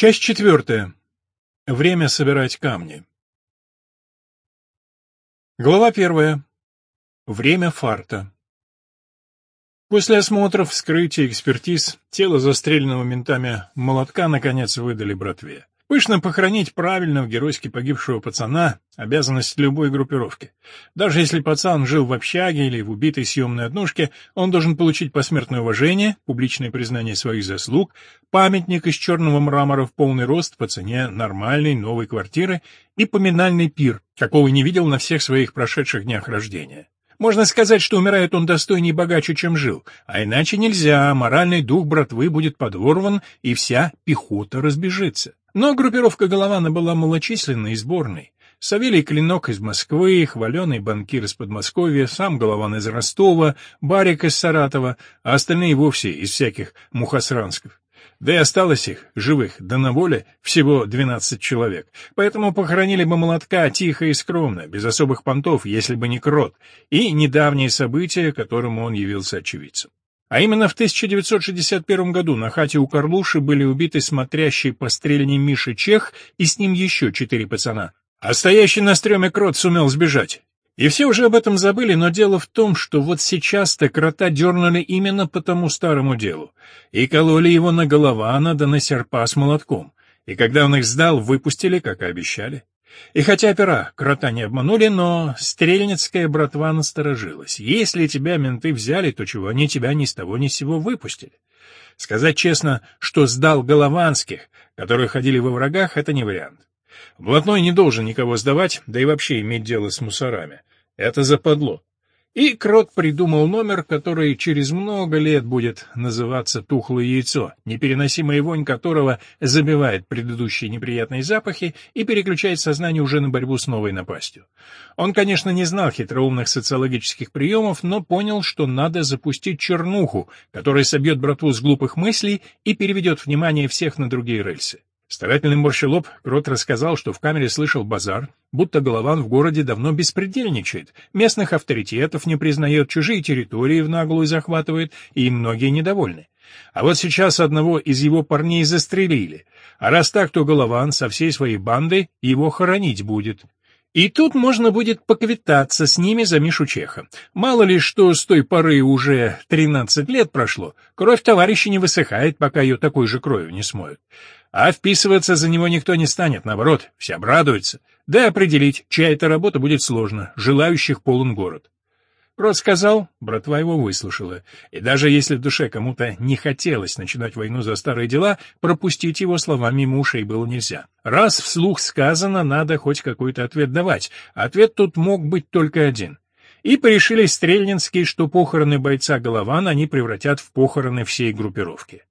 Часть четвертая. Время собирать камни. Глава первая. Время фарта. После осмотров, вскрытия, экспертиз, тело застреленного ментами молотка наконец выдали братве. Пышно похоронить правильного геройски погибшего пацана — обязанность любой группировки. Даже если пацан жил в общаге или в убитой съемной однушке, он должен получить посмертное уважение, публичное признание своих заслуг, памятник из черного мрамора в полный рост по цене нормальной новой квартиры и поминальный пир, какого не видел на всех своих прошедших днях рождения. Можно сказать, что умирает он достойнее и богаче, чем жил, а иначе нельзя, моральный дух братвы будет подорван, и вся пехота разбежится. Но группировка Голована была малочисленной и сборной. Савелий Клинок из Москвы, хваленый банкир из Подмосковья, сам Голован из Ростова, Барик из Саратова, а остальные вовсе из всяких мухосранских. Да и осталось их, живых, да на воле, всего двенадцать человек. Поэтому похоронили бы молотка тихо и скромно, без особых понтов, если бы не крот, и недавние события, которому он явился очевидцем. А именно в 1961 году на хате у Карлуши были убиты смотрящий по стрельне Миша Чех и с ним еще четыре пацана. А стоящий на стреме крот сумел сбежать. И все уже об этом забыли, но дело в том, что вот сейчас-то крота дернули именно по тому старому делу. И кололи его на голова, да на серпа с молотком. И когда он их сдал, выпустили, как и обещали. И хотя опера крота не обманули, но стрельницкая братва насторожилась. Если тебя менты взяли, то чего они тебя ни с того ни с сего выпустили? Сказать честно, что сдал голованских, которые ходили во врагах, это не вариант. Блатной не должен никого сдавать, да и вообще иметь дело с мусорами. Это западло. И Крот придумал номер, который через много лет будет называться «тухлое яйцо», непереносимая вонь которого забивает предыдущие неприятные запахи и переключает сознание уже на борьбу с новой напастью. Он, конечно, не знал хитроумных социологических приемов, но понял, что надо запустить чернуху, которая собьет братву с глупых мыслей и переведет внимание всех на другие рельсы. Старательный морщелоб, Крот рассказал, что в камере слышал базар, будто Голован в городе давно беспредельничает, местных авторитетов не признает, чужие территории в наглую захватывает, и многие недовольны. А вот сейчас одного из его парней застрелили, а раз так, то Голован со всей своей бандой его хоронить будет. И тут можно будет поквитаться с ними за Мишу Чеха. Мало ли, что с той поры уже тринадцать лет прошло, кровь товарища не высыхает, пока ее такой же кровью не смоют. А вписываться за него никто не станет, наоборот, все обрадуются. Да определить, чья это работа будет сложно, желающих полон город. Крот сказал, братва его выслушала, и даже если в душе кому-то не хотелось начинать войну за старые дела, пропустить его слова мимо ушей было нельзя. Раз вслух сказано, надо хоть какой-то ответ давать, ответ тут мог быть только один. И порешили стрельнинские, что похороны бойца Голован они превратят в похороны всей группировки.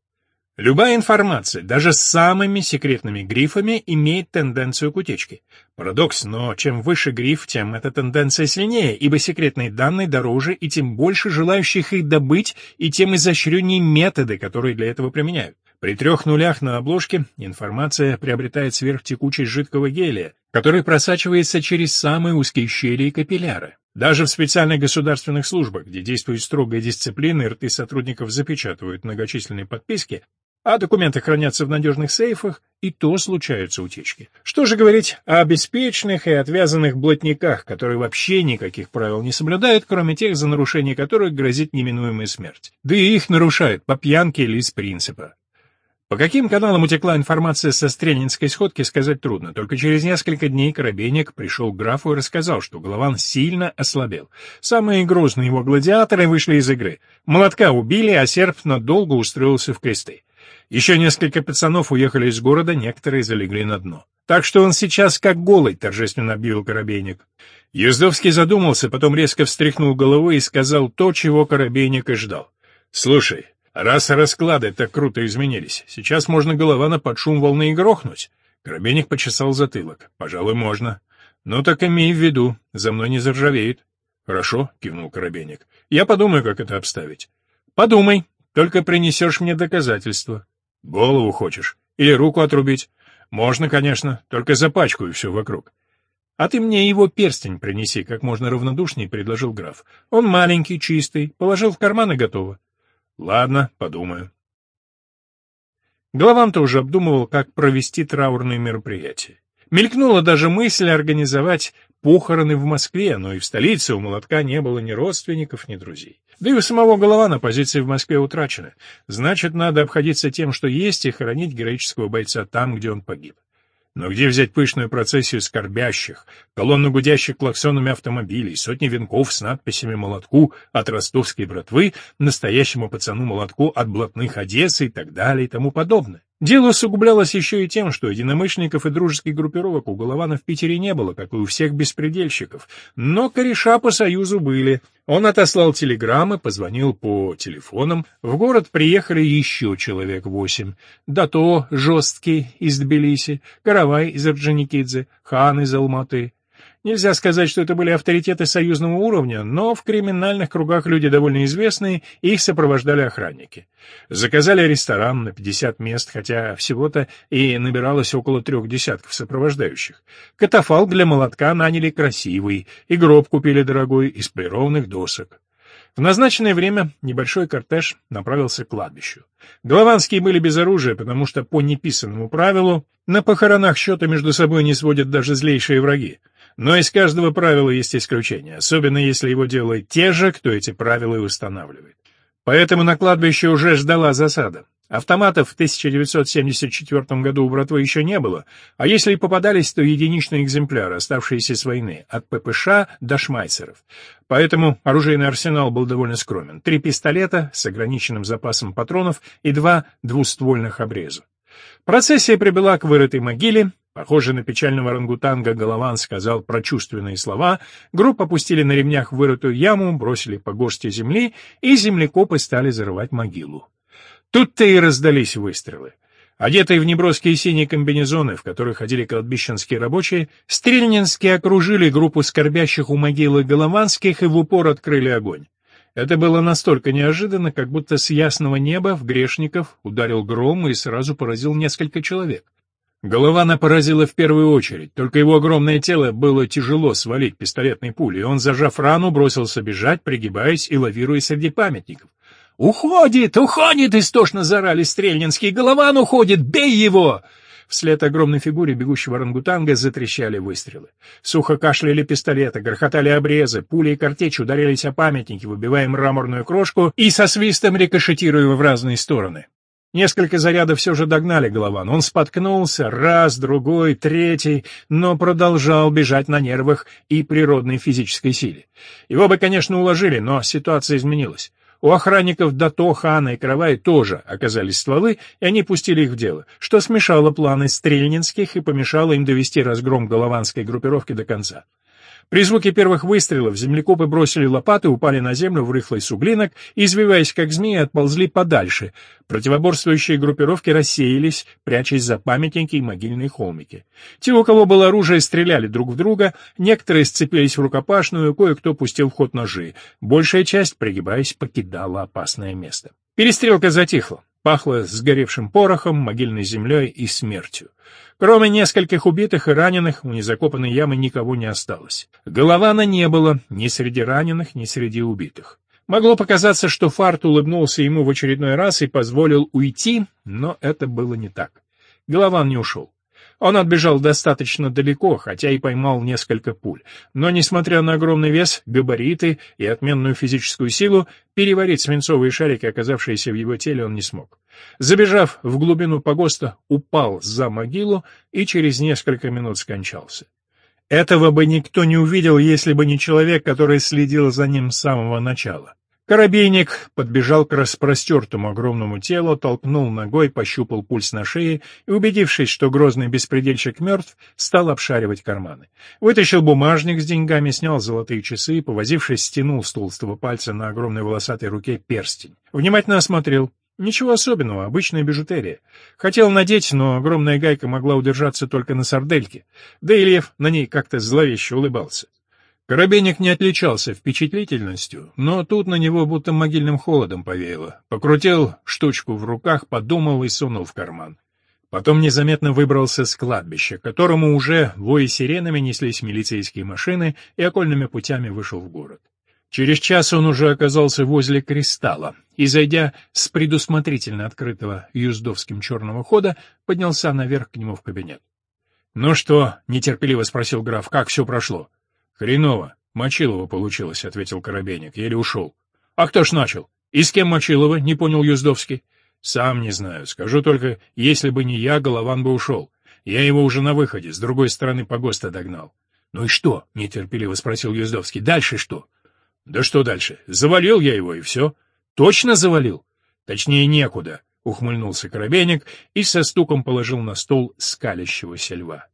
Любая информация, даже с самыми секретными грифами, имеет тенденцию к утечке. Парадокс, но чем выше гриф, тем эта тенденция сильнее, ибо секретные данные дороже, и тем больше желающих их добыть, и тем изощреннее методы, которые для этого применяют. При трех нулях на обложке информация приобретает сверхтекучесть жидкого гелия, который просачивается через самые узкие щели и капилляры. Даже в специальных государственных службах, где действует строгая дисциплина и рты сотрудников запечатывают многочисленные подписки, а документы хранятся в надежных сейфах, и то случаются утечки. Что же говорить о обеспеченных и отвязанных блатниках, которые вообще никаких правил не соблюдают, кроме тех, за нарушение которых грозит неминуемая смерть. Да и их нарушают по пьянке или из принципа. По каким каналам утекла информация со стрельнинской сходки, сказать трудно. Только через несколько дней Коробейник пришел к графу и рассказал, что Голован сильно ослабел. Самые грозные его гладиаторы вышли из игры. Молотка убили, а серб надолго устроился в кресты. Еще несколько пацанов уехали из города, некоторые залегли на дно. Так что он сейчас как голый, торжественно объявил Коробейник. Юздовский задумался, потом резко встряхнул головой и сказал то, чего Коробейник и ждал. «Слушай, раз расклады так круто изменились, сейчас можно Голована под шум волны и грохнуть». Коробейник почесал затылок. «Пожалуй, можно. Ну так имей в виду, за мной не заржавеет». «Хорошо», — кивнул Коробейник. «Я подумаю, как это обставить». «Подумай, только принесешь мне доказательства». Голову хочешь? Или руку отрубить? Можно, конечно, только запачкаю все вокруг. А ты мне его перстень принеси, как можно равнодушнее предложил граф. Он маленький, чистый, положил в карман и готово. Ладно, подумаю. Голован-то уже обдумывал, как провести траурные мероприятия. Мелькнула даже мысль организовать похороны в Москве, но и в столице у молотка не было ни родственников, ни друзей. Да и у самого Голована позиции в Москве утрачены. Значит, надо обходиться тем, что есть, и хоронить героического бойца там, где он погиб. Но где взять пышную процессию скорбящих, колонну гудящих клаксонами автомобилей, сотни венков с надписями «Молотку» от ростовской братвы, настоящему пацану-молотку от блатных Одессы и так далее и тому подобное? Дело усугублялось еще и тем, что единомышленников и дружеских группировок у Голована в Питере не было, как и у всех беспредельщиков, но кореша по союзу были. Он отослал телеграммы, позвонил по телефонам. В город приехали еще человек восемь. Дато жесткий из Тбилиси, Каравай из Орджоникидзе, Хан из Алматы. Нельзя сказать, что это были авторитеты союзного уровня, но в криминальных кругах люди довольно известные, и их сопровождали охранники. Заказали ресторан на 50 мест, хотя всего-то и набиралось около трех десятков сопровождающих. Катафалк для молотка наняли красивый, и гроб купили дорогой из полированных досок. В назначенное время небольшой кортеж направился к кладбищу. Голованские были без оружия, потому что по неписанному правилу на похоронах счета между собой не сводят даже злейшие враги. Но из каждого правила есть исключение, особенно если его делают те же, кто эти правила и устанавливает. Поэтому на кладбище уже ждала засада. Автоматов в 1974 году у братвы еще не было, а если и попадались, то единичные экземпляры, оставшиеся с войны, от ППШ до шмайсеров. Поэтому оружейный арсенал был довольно скромен. Три пистолета с ограниченным запасом патронов и два двуствольных обреза. Процессия прибыла к вырытой могиле, Похоже на печального рангутанга, Голован сказал прочувственные слова, группу опустили на ремнях в вырытую яму, бросили по горсти земли, и землекопы стали зарывать могилу. Тут-то и раздались выстрелы. Одетые в неброские синие комбинезоны, в которых ходили кладбищенские рабочие, стрельнинские окружили группу скорбящих у могилы голованских и в упор открыли огонь. Это было настолько неожиданно, как будто с ясного неба в грешников ударил гром и сразу поразил несколько человек. Голована поразила в первую очередь, только его огромное тело было тяжело свалить пистолетной пулей, он, зажав рану, бросился бежать, пригибаясь и лавируя среди памятников. «Уходит! Уходит!» — истошно зарали стрельнинские. «Голован уходит! Бей его!» Вслед огромной фигуре бегущего рангутанга затрещали выстрелы. Сухо кашляли пистолеты, грохотали обрезы, пули и картечь ударились о памятники, выбивая мраморную крошку и со свистом рикошетируя в разные стороны. Несколько зарядов все же догнали Голован. Он споткнулся, раз, другой, третий, но продолжал бежать на нервах и природной физической силе. Его бы, конечно, уложили, но ситуация изменилась. У охранников Дато, Хана и Каравай тоже оказались стволы, и они пустили их в дело, что смешало планы стрельнинских и помешало им довести разгром голованской группировки до конца. При звуке первых выстрелов землекопы бросили лопаты, упали на землю в рыхлый суглинок и, извиваясь как змеи, отползли подальше. Противоборствующие группировки рассеялись, прячась за памятники и могильные холмики. Те, у кого было оружие, стреляли друг в друга, некоторые сцепились в рукопашную, кое-кто пустил в ход ножи. Большая часть, пригибаясь, покидала опасное место. Перестрелка затихла. Пахло сгоревшим порохом, могильной землей и смертью. Кроме нескольких убитых и раненых, у незакопанной ямы никого не осталось. Голована не было ни среди раненых, ни среди убитых. Могло показаться, что Фарт улыбнулся ему в очередной раз и позволил уйти, но это было не так. Голован не ушел. Он отбежал достаточно далеко, хотя и поймал несколько пуль. Но, несмотря на огромный вес, габариты и отменную физическую силу, переварить свинцовые шарики, оказавшиеся в его теле, он не смог. Забежав в глубину погоста, упал за могилу и через несколько минут скончался. Этого бы никто не увидел, если бы не человек, который следил за ним с самого начала. Коробейник подбежал к распростертому огромному телу, толкнул ногой, пощупал пульс на шее и, убедившись, что грозный беспредельщик мертв, стал обшаривать карманы. Вытащил бумажник с деньгами, снял золотые часы, повозившись, стянул с толстого пальца на огромной волосатой руке перстень. Внимательно осмотрел. Ничего особенного, обычная бижутерия. Хотел надеть, но огромная гайка могла удержаться только на сардельке. Да и лев на ней как-то зловеще улыбался. Коробейник не отличался впечатлительностью, но тут на него будто могильным холодом повеяло. Покрутил штучку в руках, подумал и сунул в карман. Потом незаметно выбрался с кладбища, к которому уже вои сиренами неслись милицейские машины и окольными путями вышел в город. Через час он уже оказался возле кристалла и, зайдя с предусмотрительно открытого Юздовским черного хода, поднялся наверх к нему в кабинет. — Ну что? — нетерпеливо спросил граф. — Как все прошло? — Хреново. Мочилово получилось, — ответил Коробейник. Еле ушел. — А кто ж начал? И с кем Мочилово? — не понял Юздовский. — Сам не знаю. Скажу только, если бы не я, Голован бы ушел. Я его уже на выходе, с другой стороны погоста догнал. — Ну и что? — нетерпеливо спросил Юздовский. — Дальше что? — да что дальше? Завалил я его, и все. Точно завалил? Точнее, некуда, — ухмыльнулся Коробейник и со стуком положил на стол скалящегося льва.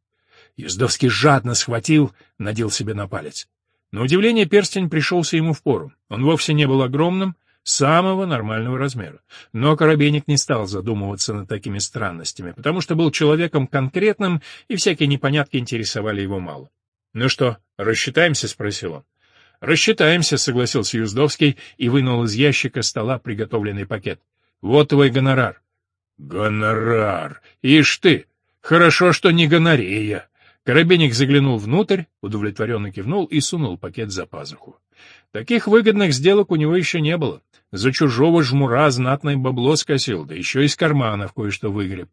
Ездовский жадно схватил, надел себе на палец. На удивление перстень пришелся ему в пору. Он вовсе не был огромным, самого нормального размера. Но Коробейник не стал задумываться над такими странностями, потому что был человеком конкретным, и всякие непонятки интересовали его мало. — Ну что, рассчитаемся? — спросил он. «Рассчитаемся», — согласился Юздовский и вынул из ящика стола приготовленный пакет. «Вот твой гонорар». «Гонорар! Ишь ты! Хорошо, что не гонорея!» Коробейник заглянул внутрь, удовлетворенно кивнул и сунул пакет за пазуху. Таких выгодных сделок у него еще не было. За чужого жмура знатное бабло скосил, да еще из карманов кое-что выгреб.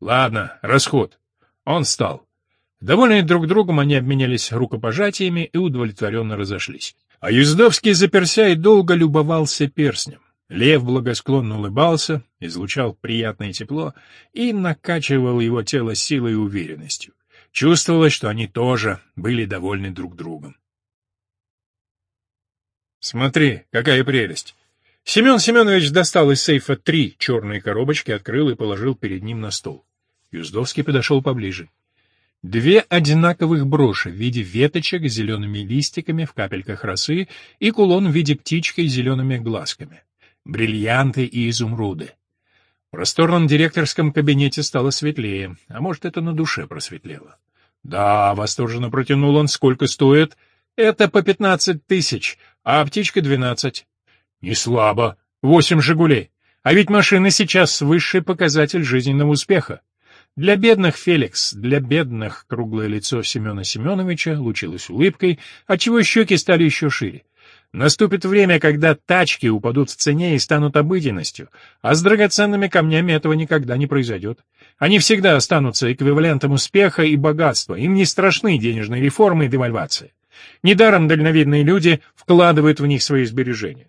Ладно, расход. Он встал. Довольные друг другом, они обменялись рукопожатиями и удовлетворенно разошлись. А Юздовский заперся и долго любовался перстнем. Лев благосклонно улыбался, излучал приятное тепло и накачивал его тело силой и уверенностью. Чувствовалось, что они тоже были довольны друг другом. «Смотри, какая прелесть!» Семен Семенович достал из сейфа три черные коробочки, открыл и положил перед ним на стол. Юздовский подошел поближе. Две одинаковых броши в виде веточек с зелеными листиками в капельках росы и кулон в виде птички с зелеными глазками. Бриллианты и изумруды. В просторном директорском кабинете стало светлее, а может, это на душе просветлело. «Да», — восторженно протянул он, — «сколько стоит?» «Это по пятнадцать тысяч, а птичка двенадцать». «Не слабо. Восемь «Жигулей». А ведь машины сейчас высший показатель жизненного успеха. Для бедных, Феликс, для бедных круглое лицо Семена Семеновича лучилось улыбкой, отчего щеки стали еще шире. Наступит время, когда тачки упадут в цене и станут обыденностью, а с драгоценными камнями этого никогда не произойдет. Они всегда останутся эквивалентом успеха и богатства, им не страшны денежные реформы и девальвация. Недаром дальновидные люди вкладывают в них свои сбережения.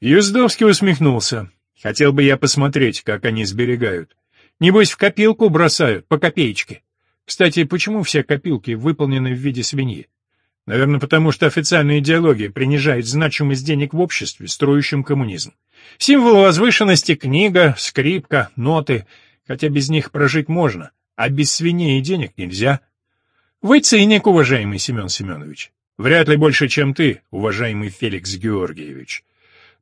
Юздовский усмехнулся. Хотел бы я посмотреть, как они сберегают. Небось, в копилку бросают, по копеечке. Кстати, почему все копилки выполнены в виде свиньи? Наверное, потому что официальная идеология принижает значимость денег в обществе, строящем коммунизм. Символ возвышенности — книга, скрипка, ноты, хотя без них прожить можно, а без свиней и денег нельзя. Вы циник, уважаемый Семен Семенович. Вряд ли больше, чем ты, уважаемый Феликс Георгиевич.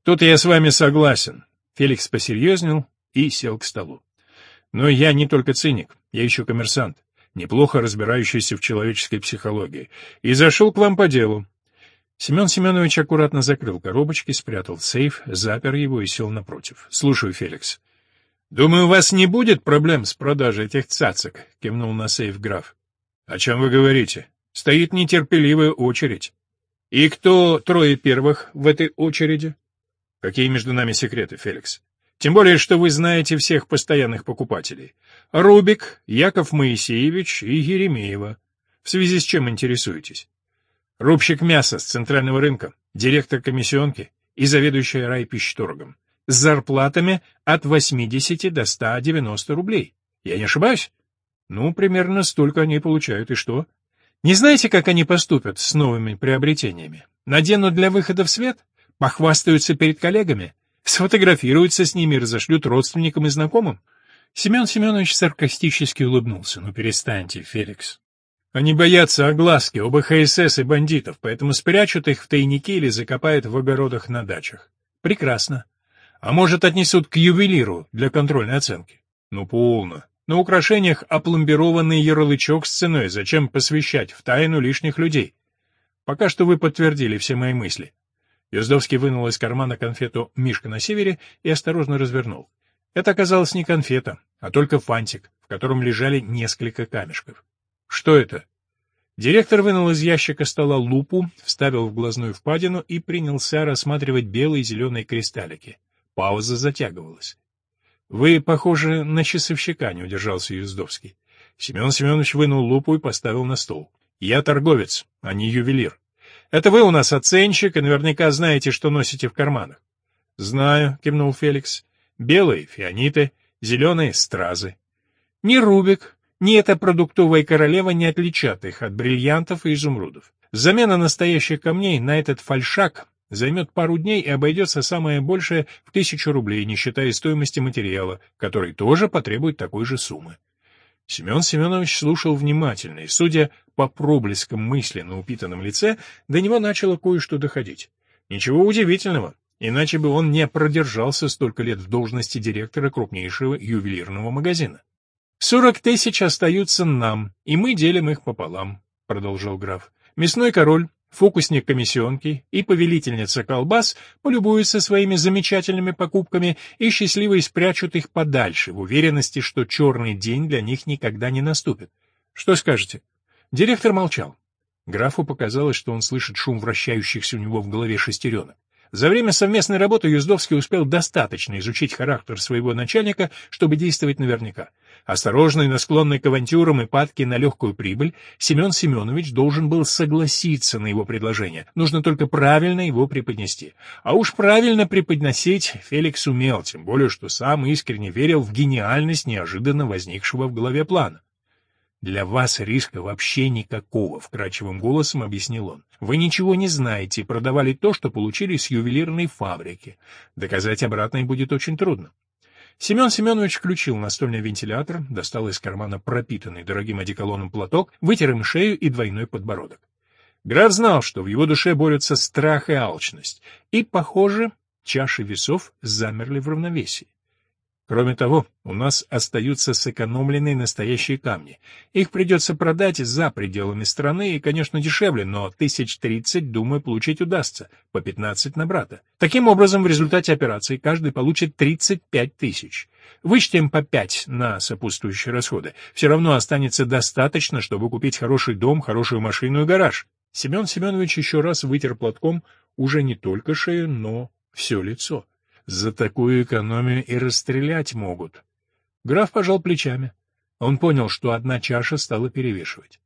Тут я с вами согласен. Феликс посерьезнел и сел к столу. Но я не только циник, я еще коммерсант, неплохо разбирающийся в человеческой психологии, и зашел к вам по делу. Семен Семенович аккуратно закрыл коробочки, спрятал сейф, запер его и сел напротив. — Слушаю, Феликс. — Думаю, у вас не будет проблем с продажей этих цацок, — кивнул на сейф граф. — О чем вы говорите? Стоит нетерпеливая очередь. — И кто трое первых в этой очереди? — Какие между нами секреты, Феликс? Тем более, что вы знаете всех постоянных покупателей. Рубик, Яков Моисеевич и Еремеева. В связи с чем интересуетесь? Рубщик мяса с центрального рынка, директор комиссионки и заведующая райпищторгом. С зарплатами от 80 до 190 рублей. Я не ошибаюсь? Ну, примерно столько они получают, и что? Не знаете, как они поступят с новыми приобретениями? Наденут для выхода в свет? Похвастаются перед коллегами? Сфотографируются с ними и разошлют родственникам и знакомым. Семен Семенович саркастически улыбнулся. «Ну перестаньте, Феликс. Они боятся огласки, оба ХСС и бандитов, поэтому спрячут их в тайнике или закопают в огородах на дачах. Прекрасно. А может, отнесут к ювелиру для контрольной оценки? Ну, полно. На украшениях опломбированный ярлычок с ценой. Зачем посвящать в тайну лишних людей? Пока что вы подтвердили все мои мысли. Юздовский вынул из кармана конфету «Мишка на севере» и осторожно развернул. Это оказалось не конфета, а только фантик, в котором лежали несколько камешков. Что это? Директор вынул из ящика стола лупу, вставил в глазную впадину и принялся рассматривать белые и зеленые кристаллики. Пауза затягивалась. — Вы похожи на часовщика, — не удержался Юздовский. Семен Семенович вынул лупу и поставил на стол. — Я торговец, а не ювелир. Это вы у нас оценщик и наверняка знаете, что носите в карманах. — Знаю, — кивнул Феликс. — Белые — фианиты, зеленые — стразы. — Ни Рубик, ни эта продуктовая королева не отличат их от бриллиантов и изумрудов. Замена настоящих камней на этот фальшак займет пару дней и обойдется самое большее в тысячу рублей, не считая стоимости материала, который тоже потребует такой же суммы. Семен Семенович слушал внимательно, и, судя по проблескам мысли на упитанном лице, до него начало кое-что доходить. Ничего удивительного, иначе бы он не продержался столько лет в должности директора крупнейшего ювелирного магазина. «Сорок тысяч остаются нам, и мы делим их пополам», — продолжил граф. «Мясной король, фокусник комиссионки и повелительница колбас полюбуются своими замечательными покупками и счастливые спрячут их подальше, в уверенности, что черный день для них никогда не наступит. Что скажете?» Директор молчал. Графу показалось, что он слышит шум вращающихся у него в голове шестеренок. За время совместной работы Юздовский успел достаточно изучить характер своего начальника, чтобы действовать наверняка. Осторожный, но склонный к авантюрам и падки на легкую прибыль, Семен Семенович должен был согласиться на его предложение. Нужно только правильно его преподнести. А уж правильно преподносить Феликс умел, тем более, что сам искренне верил в гениальность неожиданно возникшего в голове плана. «Для вас риска вообще никакого», — вкрадчивым голосом объяснил он. «Вы ничего не знаете продавали то, что получили с ювелирной фабрики. Доказать обратное будет очень трудно». Семен Семенович включил настольный вентилятор, достал из кармана пропитанный дорогим одеколоном платок, вытер им шею и двойной подбородок. Граф знал, что в его душе борются страх и алчность, и, похоже, чаши весов замерли в равновесии. Кроме того, у нас остаются сэкономленные настоящие камни. Их придется продать за пределами страны и, конечно, дешевле, но тысяч тридцать, думаю, получить удастся, по пятнадцать на брата. Таким образом, в результате операции каждый получит тридцать пять тысяч. Вычтем по пять на сопутствующие расходы. Все равно останется достаточно, чтобы купить хороший дом, хорошую машину и гараж. Семен Семенович еще раз вытер платком уже не только шею, но все лицо. За такую экономию и расстрелять могут. Граф пожал плечами. Он понял, что одна чаша стала перевешивать.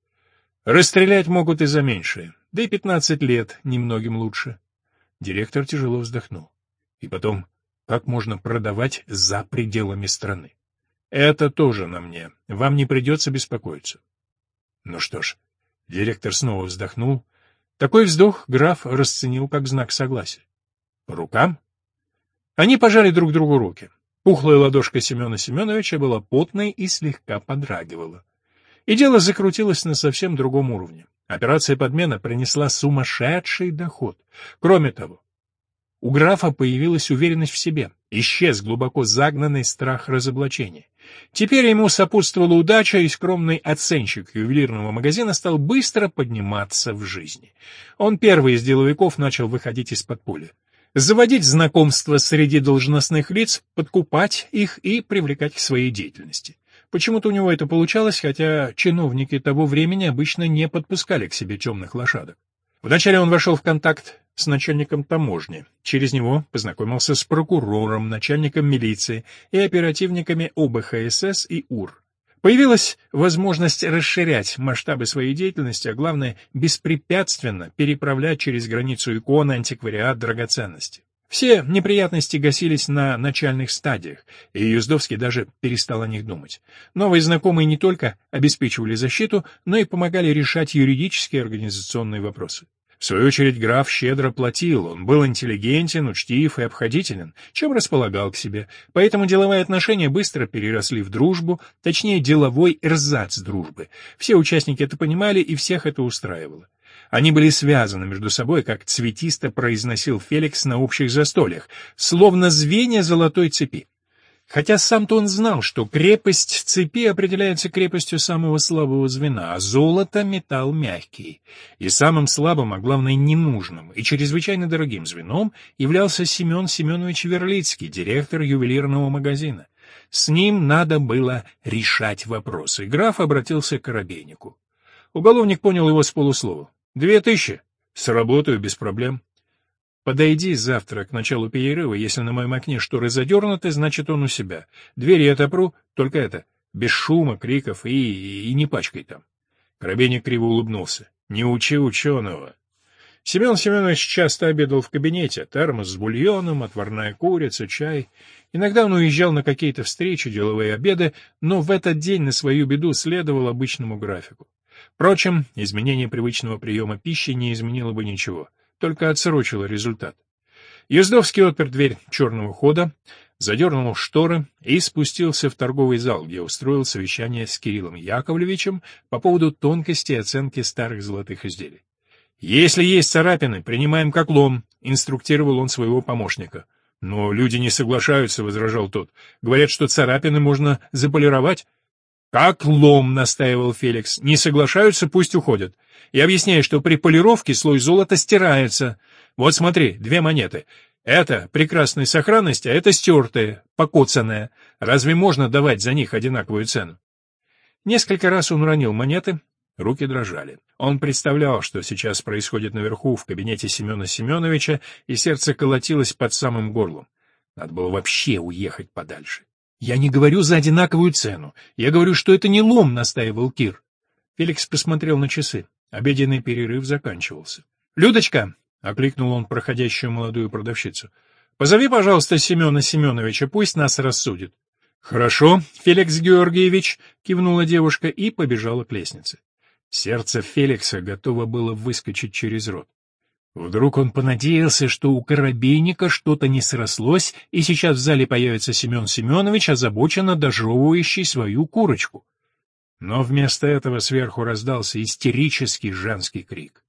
Расстрелять могут и за меньшее, да и пятнадцать лет немногим лучше. Директор тяжело вздохнул. И потом, как можно продавать за пределами страны? Это тоже на мне. Вам не придется беспокоиться. Ну что ж, директор снова вздохнул. Такой вздох граф расценил как знак согласия. По рукам? Они пожали друг другу руки. Пухлая ладошка Семена Семеновича была потной и слегка подрагивала. И дело закрутилось на совсем другом уровне. Операция подмена принесла сумасшедший доход. Кроме того, у графа появилась уверенность в себе, исчез глубоко загнанный страх разоблачения. Теперь ему сопутствовала удача, и скромный оценщик ювелирного магазина стал быстро подниматься в жизни. Он первый из деловиков начал выходить из подполья заводить знакомства среди должностных лиц, подкупать их и привлекать к своей деятельности. Почему-то у него это получалось, хотя чиновники того времени обычно не подпускали к себе темных лошадок. Вначале он вошел в контакт с начальником таможни. Через него познакомился с прокурором, начальником милиции и оперативниками ОБХСС и УР. Появилась возможность расширять масштабы своей деятельности, а главное, беспрепятственно переправлять через границу иконы, антиквариат, драгоценности. Все неприятности гасились на начальных стадиях, и Юздовский даже перестал о них думать. Новые знакомые не только обеспечивали защиту, но и помогали решать юридические и организационные вопросы. В свою очередь граф щедро платил, он был интеллигентен, учтив и обходителен, чем располагал к себе, поэтому деловые отношения быстро переросли в дружбу, точнее деловой эрзац дружбы. Все участники это понимали и всех это устраивало. Они были связаны между собой, как цветисто произносил Феликс на общих застольях, словно звенья золотой цепи. Хотя сам-то он знал, что крепость цепи определяется крепостью самого слабого звена, а золото — металл мягкий. И самым слабым, а главное ненужным и чрезвычайно дорогим звеном являлся Семен Семенович Верлицкий, директор ювелирного магазина. С ним надо было решать вопросы. Граф обратился к Коробейнику. Уголовник понял его с полуслова. «Две тысячи. Сработаю без проблем». «Подойди завтра к началу перерыва. Если на моем окне шторы задернуты, значит, он у себя. Двери я отопру, только это, без шума, криков и, и, и не пачкай там». Коробейник криво улыбнулся. «Не учи ученого». Семен Семенович часто обедал в кабинете, термос с бульоном, отварная курица, чай. Иногда он уезжал на какие-то встречи, деловые обеды, но в этот день на свою беду следовал обычному графику. Впрочем, изменение привычного приема пищи не изменило бы ничего, только отсрочило результат. Ездовский отпер дверь черного хода, задернул шторы и спустился в торговый зал, где устроил совещание с Кириллом Яковлевичем по поводу тонкости оценки старых золотых изделий. «Если есть царапины, принимаем как лом», — инструктировал он своего помощника. «Но люди не соглашаются», — возражал тот. «Говорят, что царапины можно заполировать». «Как лом», — настаивал Феликс. «Не соглашаются, пусть уходят. И объясняю, что при полировке слой золота стирается. Вот смотри, две монеты. Это прекрасной сохранности, а это стертые, покоцанные. Разве можно давать за них одинаковую цену?» Несколько раз он уронил монеты, Руки дрожали. Он представлял, что сейчас происходит наверху в кабинете Семена Семеновича, и сердце колотилось под самым горлом. Надо было вообще уехать подальше. «Я не говорю за одинаковую цену. Я говорю, что это не лом», — настаивал Кир. Феликс посмотрел на часы. Обеденный перерыв заканчивался. «Людочка!» — окликнул он проходящую молодую продавщицу. «Позови, пожалуйста, Семена Семеновича, пусть нас рассудит». «Хорошо, Феликс Георгиевич», — кивнула девушка и побежала к лестнице. Сердце Феликса готово было выскочить через рот. Вдруг он понадеялся, что у коробейника что-то не срослось, и сейчас в зале появится Семен Семенович, озабоченно дожевывающий свою курочку. Но вместо этого сверху раздался истерический женский крик.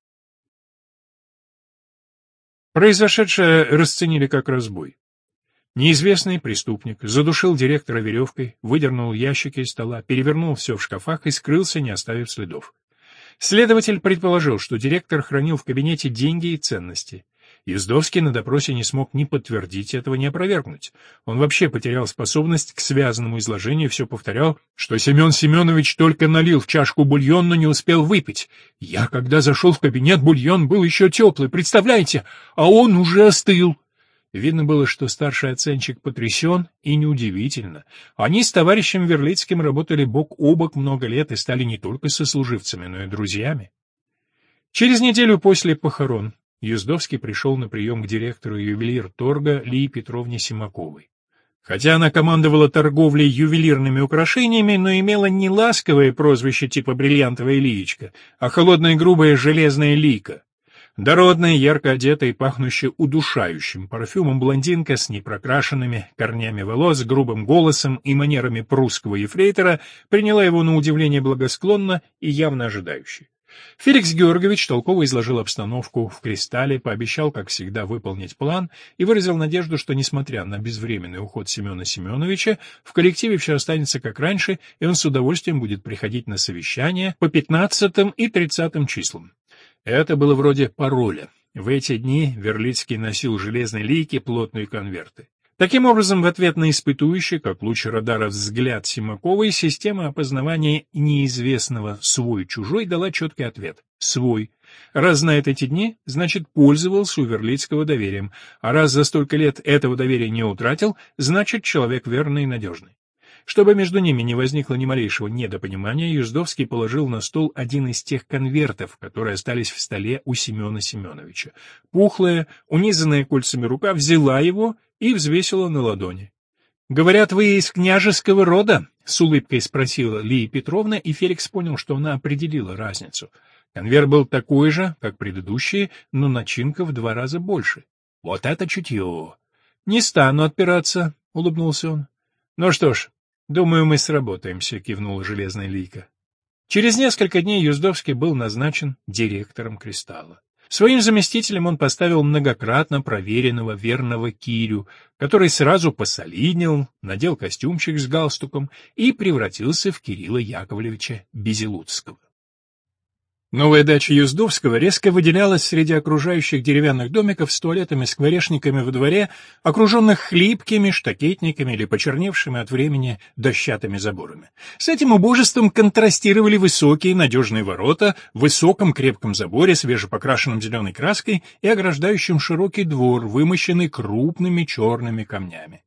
Произошедшее расценили как разбой. Неизвестный преступник задушил директора веревкой, выдернул ящики из стола, перевернул все в шкафах и скрылся, не оставив следов. Следователь предположил, что директор хранил в кабинете деньги и ценности. Юздовский на допросе не смог ни подтвердить этого, ни опровергнуть. Он вообще потерял способность к связанному изложению, все повторял, что Семен Семенович только налил в чашку бульон, но не успел выпить. «Я, когда зашел в кабинет, бульон был еще теплый, представляете, а он уже остыл». Видно было, что старший оценщик потрясен, и неудивительно. Они с товарищем Верлицким работали бок о бок много лет и стали не только сослуживцами, но и друзьями. Через неделю после похорон Юздовский пришел на прием к директору ювелир торга Лии Петровне Симаковой. Хотя она командовала торговлей ювелирными украшениями, но имела не ласковое прозвище типа «бриллиантовая лиечка», а холодное грубое «железная лика». Дородная, ярко одетая и пахнущая удушающим парфюмом блондинка с непрокрашенными корнями волос, грубым голосом и манерами прусского ефрейтора приняла его на удивление благосклонно и явно ожидающе. Феликс Георгиевич толково изложил обстановку в «Кристалле», пообещал, как всегда, выполнить план и выразил надежду, что, несмотря на безвременный уход Семена Семеновича, в коллективе все останется как раньше, и он с удовольствием будет приходить на совещания по 15 и 30 числам. Это было вроде пароля. В эти дни Верлицкий носил железные лейки, плотные конверты. Таким образом, в ответ на испытующий, как луч радара взгляд Симаковой, система опознавания неизвестного «свой-чужой» дала четкий ответ «свой». Раз знает эти дни, значит, пользовался у Верлицкого доверием, а раз за столько лет этого доверия не утратил, значит, человек верный и надежный. Чтобы между ними не возникло ни малейшего недопонимания, Юждовский положил на стол один из тех конвертов, которые остались в столе у Семена Семеновича. Пухлая, унизанная кольцами рука взяла его и взвесила на ладони. «Говорят, вы из княжеского рода?» — с улыбкой спросила Лия Петровна, и Феликс понял, что она определила разницу. Конверт был такой же, как предыдущие, но начинка в два раза больше. «Вот это чутье!» «Не стану отпираться», — улыбнулся он. «Ну что ж, «Думаю, мы сработаемся», — кивнула железная лийка. Через несколько дней Юздовский был назначен директором «Кристалла». Своим заместителем он поставил многократно проверенного верного Кирю, который сразу посолиднил, надел костюмчик с галстуком и превратился в Кирилла Яковлевича Безелуцкого. Новая дача Юздовского резко выделялась среди окружающих деревянных домиков с туалетами-скворечниками во дворе, окруженных хлипкими штакетниками или почерневшими от времени дощатыми заборами. С этим убожеством контрастировали высокие надежные ворота в высоком крепком заборе, свежепокрашенном зеленой краской и ограждающим широкий двор, вымощенный крупными черными камнями.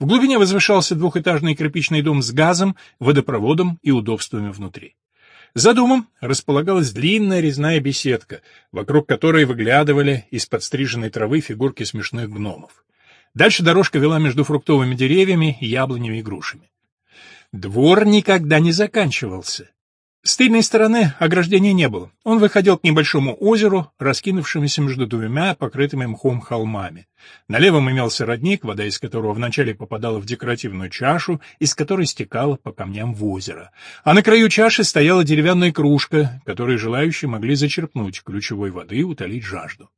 В глубине возвышался двухэтажный кирпичный дом с газом, водопроводом и удобствами внутри. За домом располагалась длинная резная беседка, вокруг которой выглядывали из подстриженной травы фигурки смешных гномов. Дальше дорожка вела между фруктовыми деревьями, яблонями и грушами. Двор никогда не заканчивался. С тыльной стороны ограждения не было. Он выходил к небольшому озеру, раскинувшемуся между двумя покрытыми мхом холмами. На левом имелся родник, вода из которого вначале попадала в декоративную чашу, из которой стекала по камням в озеро. А на краю чаши стояла деревянная кружка, которой желающие могли зачерпнуть ключевой воды и утолить жажду.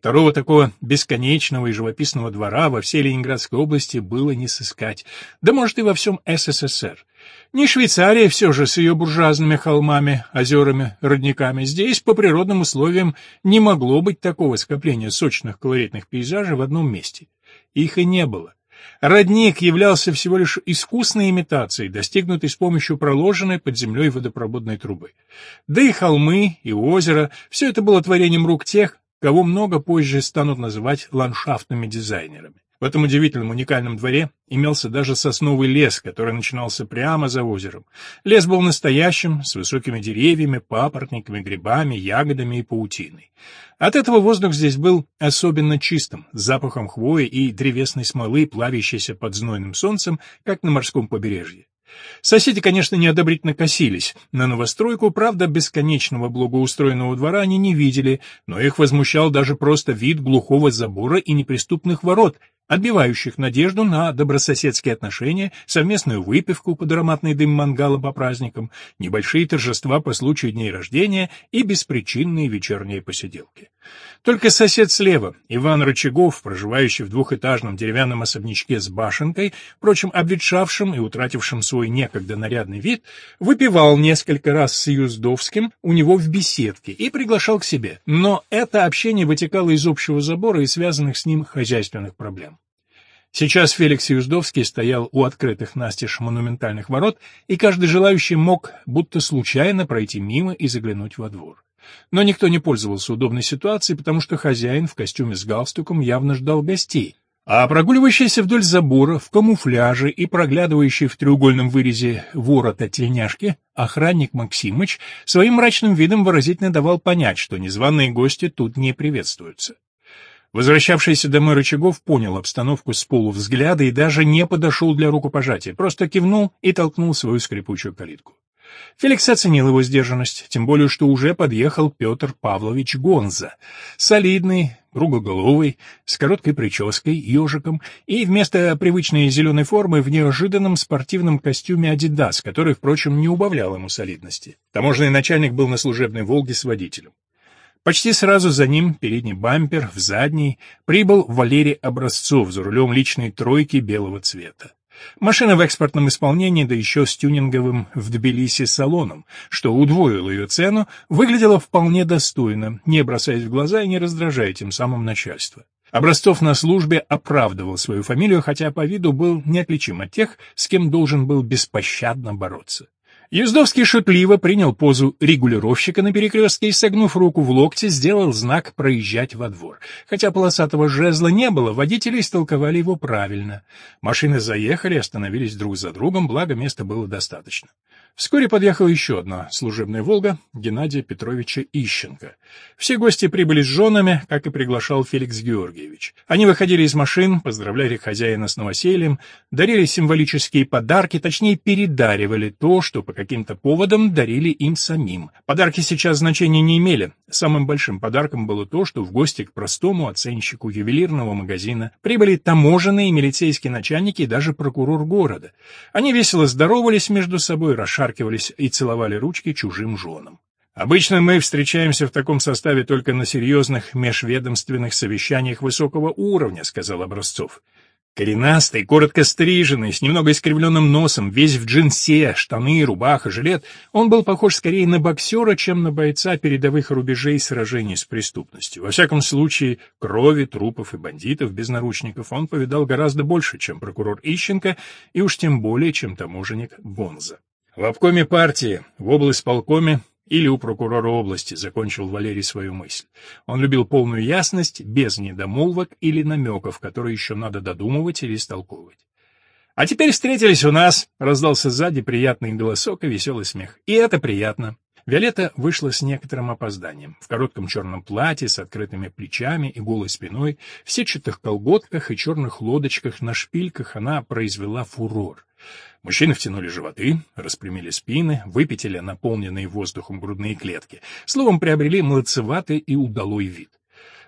Второго такого бесконечного и живописного двора во всей Ленинградской области было не сыскать, да может и во всем СССР. Не Швейцария все же с ее буржуазными холмами, озерами, родниками. Здесь по природным условиям не могло быть такого скопления сочных колоритных пейзажей в одном месте. Их и не было. Родник являлся всего лишь искусной имитацией, достигнутой с помощью проложенной под землей водопроводной трубы. Да и холмы, и озеро — все это было творением рук тех, кого много позже станут называть ландшафтными дизайнерами. В этом удивительном уникальном дворе имелся даже сосновый лес, который начинался прямо за озером. Лес был настоящим, с высокими деревьями, папоротниками, грибами, ягодами и паутиной. От этого воздух здесь был особенно чистым, с запахом хвои и древесной смолы, плавящейся под знойным солнцем, как на морском побережье. Соседи, конечно, неодобрительно косились. На новостройку, правда, бесконечного благоустроенного двора они не видели, но их возмущал даже просто вид глухого забора и неприступных ворот, отбивающих надежду на добрососедские отношения, совместную выпивку под ароматный дым мангала по праздникам, небольшие торжества по случаю дней рождения и беспричинные вечерние посиделки. Только сосед слева, Иван Рычагов, проживающий в двухэтажном деревянном особнячке с башенкой, впрочем, обветшавшим и утратившим свой некогда нарядный вид, выпивал несколько раз с Юздовским у него в беседке и приглашал к себе, но это общение вытекало из общего забора и связанных с ним хозяйственных проблем. Сейчас Феликс Юждовский стоял у открытых настежь монументальных ворот, и каждый желающий мог будто случайно пройти мимо и заглянуть во двор. Но никто не пользовался удобной ситуацией, потому что хозяин в костюме с галстуком явно ждал гостей, а прогуливающийся вдоль забора в камуфляже и проглядывающий в треугольном вырезе ворота тельняшки охранник Максимыч своим мрачным видом выразительно давал понять, что незваные гости тут не приветствуются. Возвращавшийся домой Рычагов понял обстановку с полувзгляда и даже не подошел для рукопожатия, просто кивнул и толкнул свою скрипучую калитку. Феликс оценил его сдержанность, тем более, что уже подъехал Петр Павлович Гонза, солидный, круглоголовый, с короткой прической, ежиком и вместо привычной зеленой формы в неожиданном спортивном костюме «Адидас», который, впрочем, не убавлял ему солидности. Таможенный начальник был на служебной «Волге» с водителем. Почти сразу за ним, передний бампер, в задний, прибыл Валерий Образцов за рулем личной тройки белого цвета. Машина в экспортном исполнении, да еще с тюнинговым в Тбилиси салоном, что удвоило ее цену, выглядела вполне достойно, не бросаясь в глаза и не раздражая тем самым начальство. Образцов на службе оправдывал свою фамилию, хотя по виду был неотличим от тех, с кем должен был беспощадно бороться. Юздовский шутливо принял позу регулировщика на перекрестке и, согнув руку в локте, сделал знак «проезжать во двор». Хотя полосатого жезла не было, водители истолковали его правильно. Машины заехали, остановились друг за другом, благо места было достаточно. Вскоре подъехала еще одна служебная «Волга» Геннадия Петровича Ищенко. Все гости прибыли с женами, как и приглашал Феликс Георгиевич. Они выходили из машин, поздравляли хозяина с новосельем, дарили символические подарки, точнее передаривали то, что по каким-то поводам дарили им самим. Подарки сейчас значения не имели. Самым большим подарком было то, что в гости к простому оценщику ювелирного магазина прибыли таможенные милицейские начальники и даже прокурор города. Они весело здоровались между собой, расшаркивали расшаркивались и целовали ручки чужим женам. Обычно мы встречаемся в таком составе только на серьезных межведомственных совещаниях высокого уровня, сказал Образцов. Коренастый, коротко стриженный, с немного искривленным носом, весь в джинсе, штаны, рубаха, жилет, он был похож скорее на боксера, чем на бойца передовых рубежей сражений с преступностью. Во всяком случае, крови, трупов и бандитов без наручников он повидал гораздо больше, чем прокурор Ищенко, и уж тем более, чем таможенник Бонза. В обкоме партии, в область полкоме или у прокурора области, закончил Валерий свою мысль. Он любил полную ясность, без недомолвок или намеков, которые еще надо додумывать или истолковывать. «А теперь встретились у нас», — раздался сзади приятный голосок и веселый смех. «И это приятно». Виолетта вышла с некоторым опозданием, в коротком черном платье с открытыми плечами и голой спиной, в сетчатых колготках и черных лодочках на шпильках она произвела фурор. Мужчины втянули животы, распрямили спины, выпятили наполненные воздухом грудные клетки. Словом, приобрели молодцеватый и удалой вид.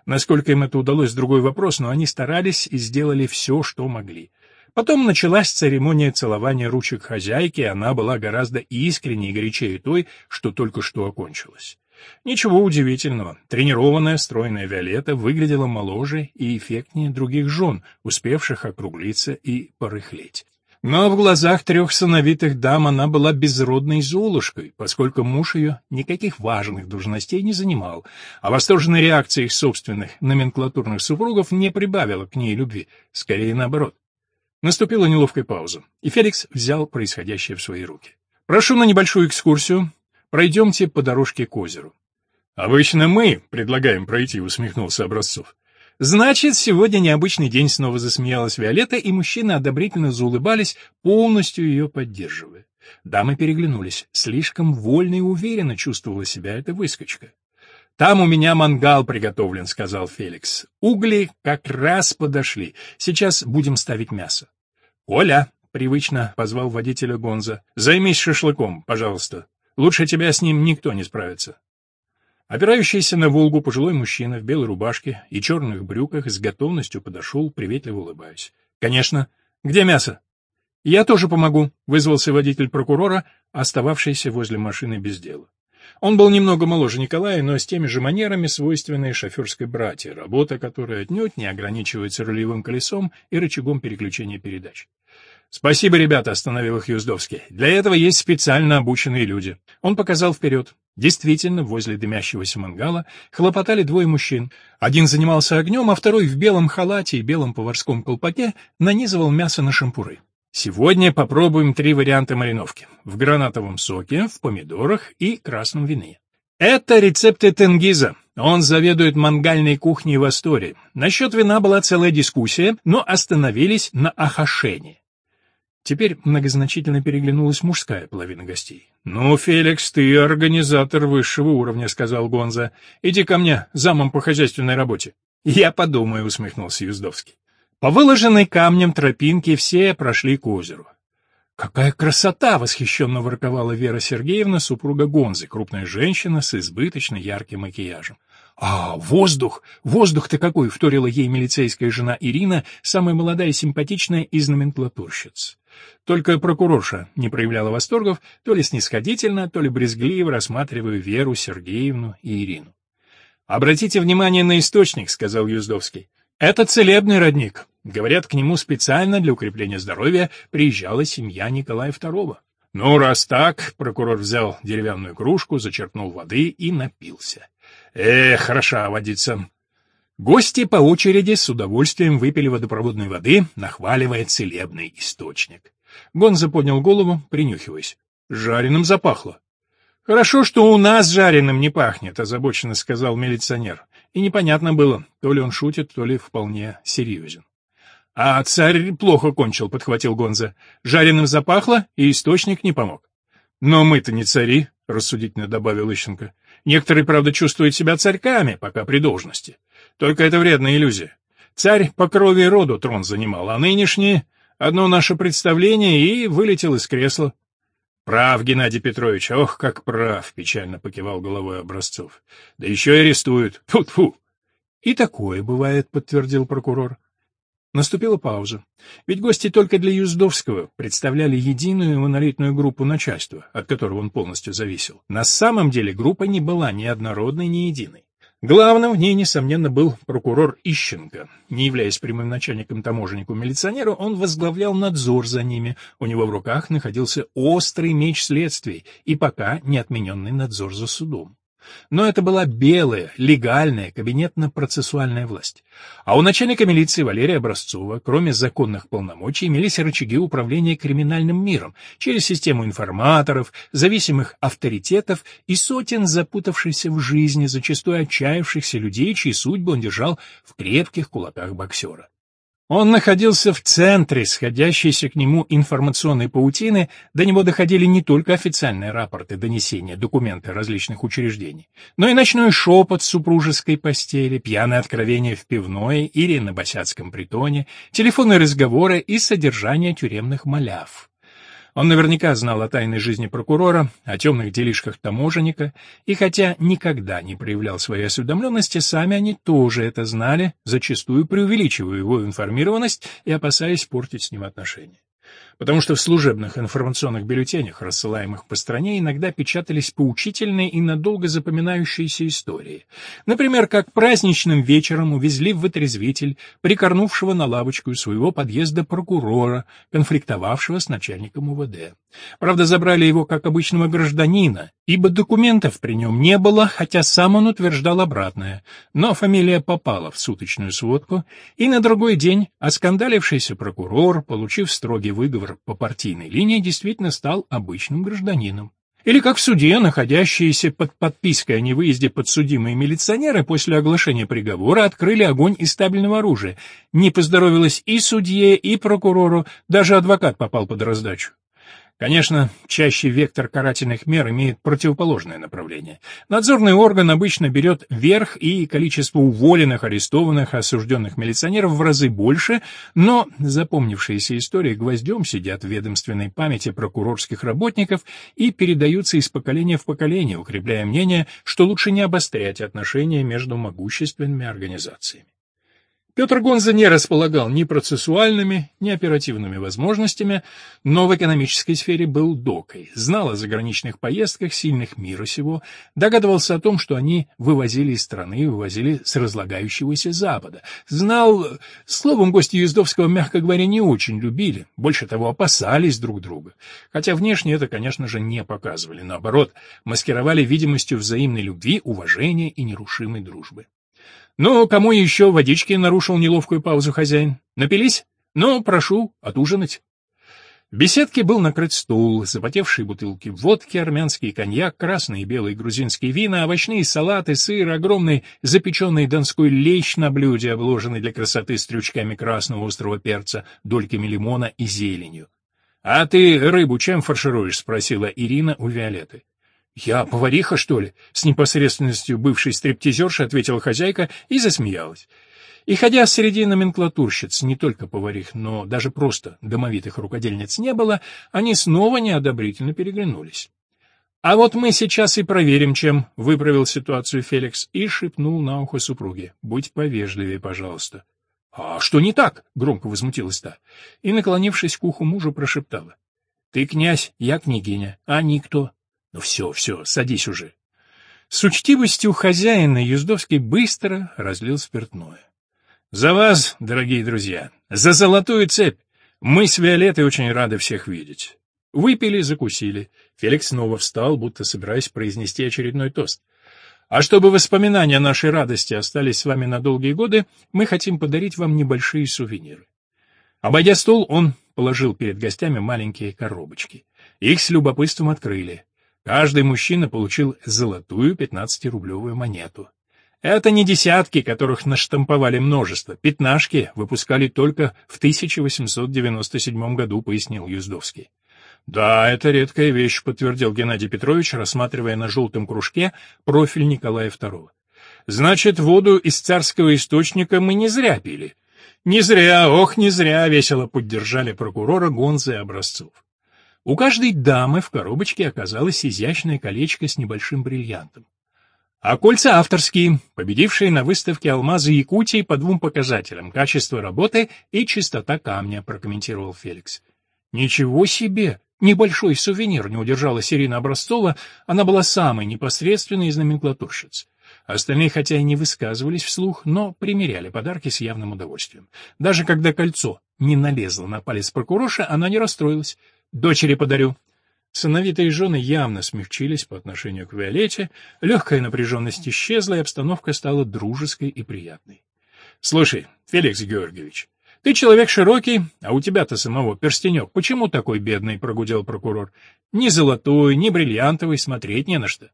Насколько им это удалось, другой вопрос, но они старались и сделали все, что могли. Потом началась церемония целования ручек хозяйки, и она была гораздо искренней и горячее той, что только что окончилась. Ничего удивительного. Тренированная, стройная Виолетта выглядела моложе и эффектнее других жен, успевших округлиться и порыхлеть. Но в глазах трех сыновитых дам она была безродной золушкой, поскольку муж ее никаких важных должностей не занимал, а восторженная реакция их собственных номенклатурных супругов не прибавила к ней любви, скорее наоборот. Наступила неловкая пауза, и Феликс взял происходящее в свои руки. «Прошу на небольшую экскурсию. Пройдемте по дорожке к озеру». «Обычно мы предлагаем пройти», — усмехнулся Образцов. Значит, сегодня необычный день, снова засмеялась Виолетта, и мужчины одобрительно заулыбались, полностью ее поддерживая. Дамы переглянулись. Слишком вольно и уверенно чувствовала себя эта выскочка. «Там у меня мангал приготовлен», — сказал Феликс. «Угли как раз подошли. Сейчас будем ставить мясо». «Оля», — привычно позвал водителя Гонза, — «займись шашлыком, пожалуйста. Лучше тебя с ним никто не справится». Опирающийся на Волгу пожилой мужчина в белой рубашке и черных брюках с готовностью подошел, приветливо улыбаясь. «Конечно. Где мясо?» «Я тоже помогу», — вызвался водитель прокурора, остававшийся возле машины без дела. Он был немного моложе Николая, но с теми же манерами, свойственной шоферской братье, работа которой отнюдь не ограничивается рулевым колесом и рычагом переключения передач. «Спасибо, ребята», — остановил их Юздовский. «Для этого есть специально обученные люди». Он показал вперед. Действительно, возле дымящегося мангала хлопотали двое мужчин. Один занимался огнем, а второй в белом халате и белом поварском колпаке нанизывал мясо на шампуры. Сегодня попробуем три варианта мариновки. В гранатовом соке, в помидорах и красном вине. Это рецепты Тенгиза. Он заведует мангальной кухней в Асторе. Насчет вина была целая дискуссия, но остановились на ахашене. Теперь многозначительно переглянулась мужская половина гостей. «Ну, Феликс, ты организатор высшего уровня», — сказал Гонза. «Иди ко мне, замом по хозяйственной работе». «Я подумаю», — усмехнулся Юздовский. По выложенной камнем тропинке все прошли к озеру. «Какая красота!» — восхищенно ворковала Вера Сергеевна, супруга Гонзы, крупная женщина с избыточно ярким макияжем. «А, воздух! Воздух-то какой!» — вторила ей милицейская жена Ирина, самая молодая и симпатичная из номенклатурщиц. Только прокурорша не проявляла восторгов, то ли снисходительно, то ли брезгливо рассматривая Веру Сергеевну и Ирину. «Обратите внимание на источник», — сказал Юздовский. «Это целебный родник. Говорят, к нему специально для укрепления здоровья приезжала семья Николая II». «Ну, раз так», — прокурор взял деревянную кружку, зачерпнул воды и напился. «Эх, хороша водица. Гости по очереди с удовольствием выпили водопроводной воды, нахваливая целебный источник. Гонза поднял голову, принюхиваясь. Жареным запахло. «Хорошо, что у нас жареным не пахнет», — озабоченно сказал милиционер. И непонятно было, то ли он шутит, то ли вполне серьезен. «А царь плохо кончил», — подхватил Гонза. «Жареным запахло, и источник не помог». «Но мы-то не цари», — рассудительно добавил Ищенко. «Некоторые, правда, чувствуют себя царьками, пока при должности. Только это вредная иллюзия. Царь по крови и роду трон занимал, а нынешний — одно наше представление и вылетел из кресла. «Прав, Геннадий Петрович, ох, как прав!» — печально покивал головой Образцов. «Да еще и арестуют. Фу-фу!» «И такое бывает», — подтвердил прокурор. Наступила пауза. Ведь гости только для Юздовского представляли единую монолитную группу начальства, от которого он полностью зависел. На самом деле группа не была ни однородной, ни единой. Главным в ней, несомненно, был прокурор Ищенко. Не являясь прямым начальником таможеннику-милиционеру, он возглавлял надзор за ними. У него в руках находился острый меч следствий и пока не отмененный надзор за судом. Но это была белая, легальная, кабинетно-процессуальная власть. А у начальника милиции Валерия Образцова, кроме законных полномочий, имелись рычаги управления криминальным миром через систему информаторов, зависимых авторитетов и сотен запутавшихся в жизни, зачастую отчаявшихся людей, чьи судьбы он держал в крепких кулаках боксера. Он находился в центре сходящейся к нему информационной паутины, до него доходили не только официальные рапорты, донесения, документы различных учреждений, но и ночной шепот супружеской постели, пьяное откровение в пивной или на босяцком притоне, телефонные разговоры и содержание тюремных маляв. Он наверняка знал о тайной жизни прокурора, о темных делишках таможенника, и хотя никогда не проявлял своей осведомленности, сами они тоже это знали, зачастую преувеличивая его информированность и опасаясь портить с ним отношения потому что в служебных информационных бюллетенях, рассылаемых по стране, иногда печатались поучительные и надолго запоминающиеся истории. Например, как праздничным вечером увезли в вытрезвитель прикорнувшего на лавочку своего подъезда прокурора, конфликтовавшего с начальником УВД. Правда, забрали его как обычного гражданина, ибо документов при нем не было, хотя сам он утверждал обратное. Но фамилия попала в суточную сводку, и на другой день оскандалившийся прокурор, получив строгий выговор по партийной линии действительно стал обычным гражданином. Или как в суде, находящиеся под подпиской о невыезде подсудимые милиционеры после оглашения приговора открыли огонь из стабильного оружия. Не поздоровилось и судье, и прокурору, даже адвокат попал под раздачу. Конечно, чаще вектор карательных мер имеет противоположное направление. Надзорный орган обычно берет верх, и количество уволенных, арестованных, осужденных милиционеров в разы больше, но запомнившиеся истории гвоздем сидят в ведомственной памяти прокурорских работников и передаются из поколения в поколение, укрепляя мнение, что лучше не обострять отношения между могущественными организациями. Петр Гонза не располагал ни процессуальными, ни оперативными возможностями, но в экономической сфере был докой, знал о заграничных поездках сильных мира сего, догадывался о том, что они вывозили из страны, вывозили с разлагающегося Запада, знал, словом, гости Ездовского, мягко говоря, не очень любили, больше того, опасались друг друга, хотя внешне это, конечно же, не показывали, наоборот, маскировали видимостью взаимной любви, уважения и нерушимой дружбы. «Ну, кому еще водички?» — нарушил неловкую паузу хозяин. «Напились? Ну, прошу, отужинать». В беседке был накрыт стул, запотевшие бутылки водки, армянский коньяк, красные и белые грузинские вина, овощные салаты, сыр, огромный запеченный донской лещ на блюде, обложенный для красоты стрючками красного острого перца, дольками лимона и зеленью. — А ты рыбу чем фаршируешь? — спросила Ирина у Виолетты. «Я повариха, что ли?» — с непосредственностью бывшей стриптизерши ответила хозяйка и засмеялась. И хотя среди номенклатурщиц не только поварих, но даже просто домовитых рукодельниц не было, они снова неодобрительно переглянулись. «А вот мы сейчас и проверим, чем», — выправил ситуацию Феликс и шепнул на ухо супруге. «Будь повежливее, пожалуйста». «А что не так?» — громко возмутилась та. И, наклонившись к уху мужа, прошептала. «Ты князь, я княгиня, а никто. Ну все, все, садись уже. С учтивостью хозяина Юздовский быстро разлил спиртное. За вас, дорогие друзья, за золотую цепь. Мы с Виолеттой очень рады всех видеть. Выпили, закусили. Феликс снова встал, будто собираясь произнести очередной тост. А чтобы воспоминания нашей радости остались с вами на долгие годы, мы хотим подарить вам небольшие сувениры. Обойдя стол, он положил перед гостями маленькие коробочки. Их с любопытством открыли. Каждый мужчина получил золотую 15-рублевую монету. Это не десятки, которых наштамповали множество. Пятнашки выпускали только в 1897 году, пояснил Юздовский. «Да, это редкая вещь», — подтвердил Геннадий Петрович, рассматривая на желтом кружке профиль Николая II. «Значит, воду из царского источника мы не зря пили». «Не зря, ох, не зря!» — весело поддержали прокурора Гонза и Образцов. У каждой дамы в коробочке оказалось изящное колечко с небольшим бриллиантом. А кольца авторские, победившие на выставке алмазы Якутии по двум показателям — качество работы и чистота камня, прокомментировал Феликс. Ничего себе! Небольшой сувенир не удержалась Ирина Образцова, она была самой непосредственной из номенклатурщиц. Остальные, хотя и не высказывались вслух, но примеряли подарки с явным удовольствием. Даже когда кольцо не налезло на палец прокурорша, она не расстроилась. «Дочери подарю». Сыновитые жены явно смягчились по отношению к Виолетте, легкая напряженность исчезла, и обстановка стала дружеской и приятной. «Слушай, Феликс Георгиевич, ты человек широкий, а у тебя-то самого перстенек. Почему такой бедный?» — прогудел прокурор. «Ни золотой, ни бриллиантовый, смотреть не на что».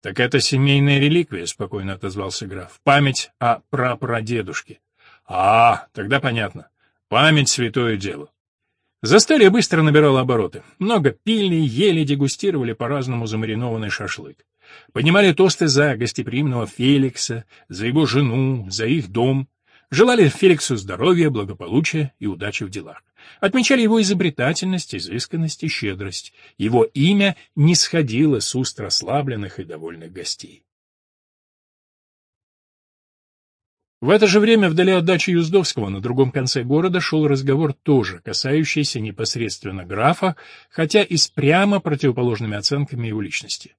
«Так это семейная реликвия», — спокойно отозвался граф. «Память о прапрадедушке». «А, тогда понятно. Память — святое дело». Застолье быстро набирало обороты. Много пили, ели, дегустировали по-разному замаринованный шашлык. Поднимали тосты за гостеприимного Феликса, за его жену, за их дом. Желали Феликсу здоровья, благополучия и удачи в делах. Отмечали его изобретательность, изысканность и щедрость. Его имя не сходило с уст расслабленных и довольных гостей. В это же время вдали от дачи Юздовского на другом конце города шел разговор тоже, касающийся непосредственно графа, хотя и с прямо противоположными оценками его личности.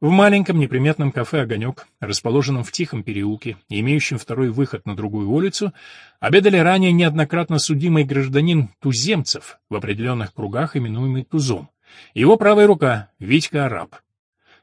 В маленьком неприметном кафе «Огонек», расположенном в тихом переулке имеющем второй выход на другую улицу, обедали ранее неоднократно судимый гражданин Туземцев, в определенных кругах именуемый Тузом, его правая рука, Витька Араб.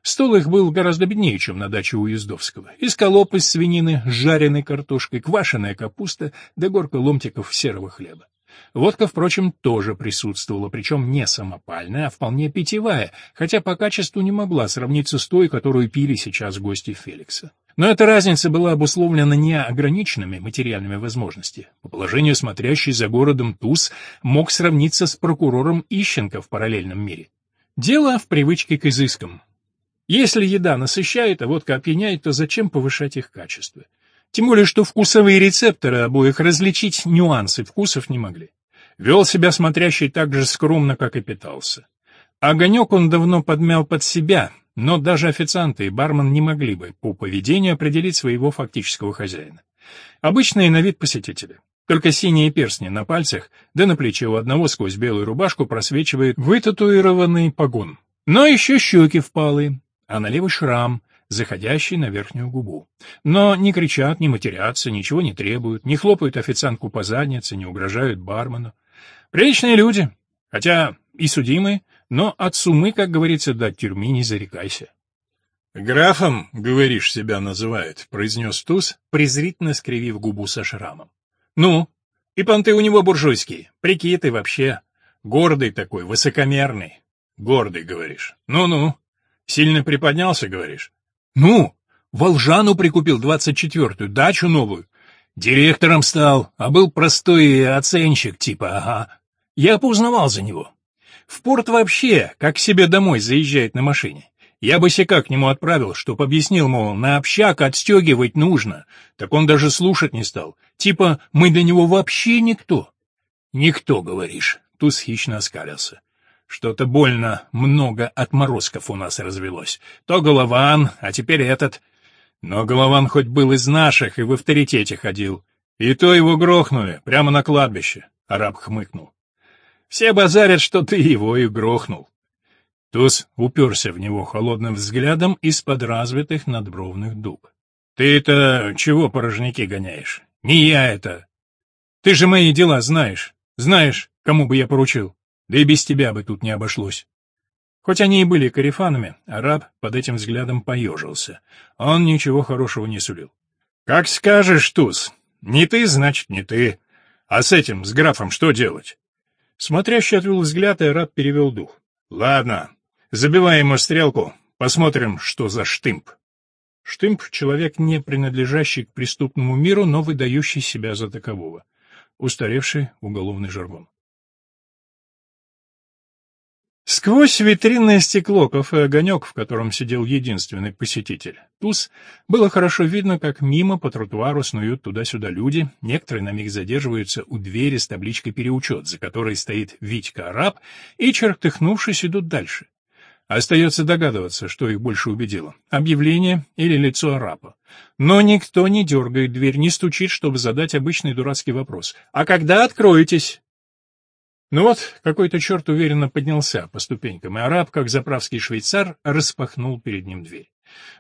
Стол их был гораздо беднее, чем на даче у Юздовского. Исколоп из свинины с жареной картошкой, квашеная капуста да горка ломтиков серого хлеба. Водка, впрочем, тоже присутствовала, причем не самопальная, а вполне питьевая, хотя по качеству не могла сравниться с той, которую пили сейчас гости Феликса. Но эта разница была обусловлена не ограниченными материальными возможностями. По положению смотрящий за городом Туз мог сравниться с прокурором Ищенко в параллельном мире. Дело в привычке к изыскам. Если еда насыщает, а водка опьяняет, то зачем повышать их качество? Тем более, что вкусовые рецепторы обоих различить нюансы вкусов не могли. Вел себя смотрящий так же скромно, как и питался. Огонек он давно подмял под себя, но даже официанты и бармен не могли бы по поведению определить своего фактического хозяина. Обычные на вид посетители. Только синие перстни на пальцах, да на плече у одного сквозь белую рубашку просвечивает вытатуированный погон. Но еще щеки впалые, а на левый шрам, заходящий на верхнюю губу. Но не кричат, не матерятся, ничего не требуют, не хлопают официантку по заднице, не угрожают бармену. Приличные люди, хотя и судимые, но от сумы, как говорится, до тюрьмы не зарекайся. «Графом, говоришь, себя называют», — произнес Туз, презрительно скривив губу со шрамом. «Ну, и понты у него буржуйские, прикиты вообще. Гордый такой, высокомерный. Гордый, говоришь. Ну-ну. Сильно приподнялся, говоришь? Ну, Волжану прикупил двадцать четвертую, дачу новую. Директором стал, а был простой оценщик типа, ага. Я поузнавал за него. В порт вообще, как к себе домой заезжает на машине. Я себя к нему отправил, чтоб объяснил, мол, на общак отстегивать нужно. Так он даже слушать не стал. Типа, мы для него вообще никто. Никто, говоришь. Туз хищно оскалился. Что-то больно много отморозков у нас развелось. То Голован, а теперь этот. Но Голован хоть был из наших и в авторитете ходил. И то его грохнули, прямо на кладбище. Араб хмыкнул. Все базарят, что ты его и грохнул. Туз уперся в него холодным взглядом из-под развитых надбровных дуб. ты это чего порожники гоняешь? Не я это. Ты же мои дела знаешь. Знаешь, кому бы я поручил. Да и без тебя бы тут не обошлось. Хоть они и были карифанами, араб под этим взглядом поежился. Он ничего хорошего не сулил. — Как скажешь, Туз. Не ты, значит, не ты. А с этим, с графом, что делать? Смотрящий отвел взгляд, и араб перевел дух. — Ладно, забивай ему стрелку, посмотрим, что за штымп. Штымп — человек, не принадлежащий к преступному миру, но выдающий себя за такового. Устаревший уголовный жаргон. Сквозь витринное стекло кафе «Огонек», в котором сидел единственный посетитель, Туз, было хорошо видно, как мимо по тротуару снуют туда-сюда люди, некоторые на миг задерживаются у двери с табличкой «Переучет», за которой стоит Витька Араб, и, чертыхнувшись, идут дальше. Остается догадываться, что их больше убедило — объявление или лицо араба. Но никто не дергает дверь, не стучит, чтобы задать обычный дурацкий вопрос. «А когда откроетесь?» Ну вот, какой-то черт уверенно поднялся по ступенькам, и араб, как заправский швейцар, распахнул перед ним дверь.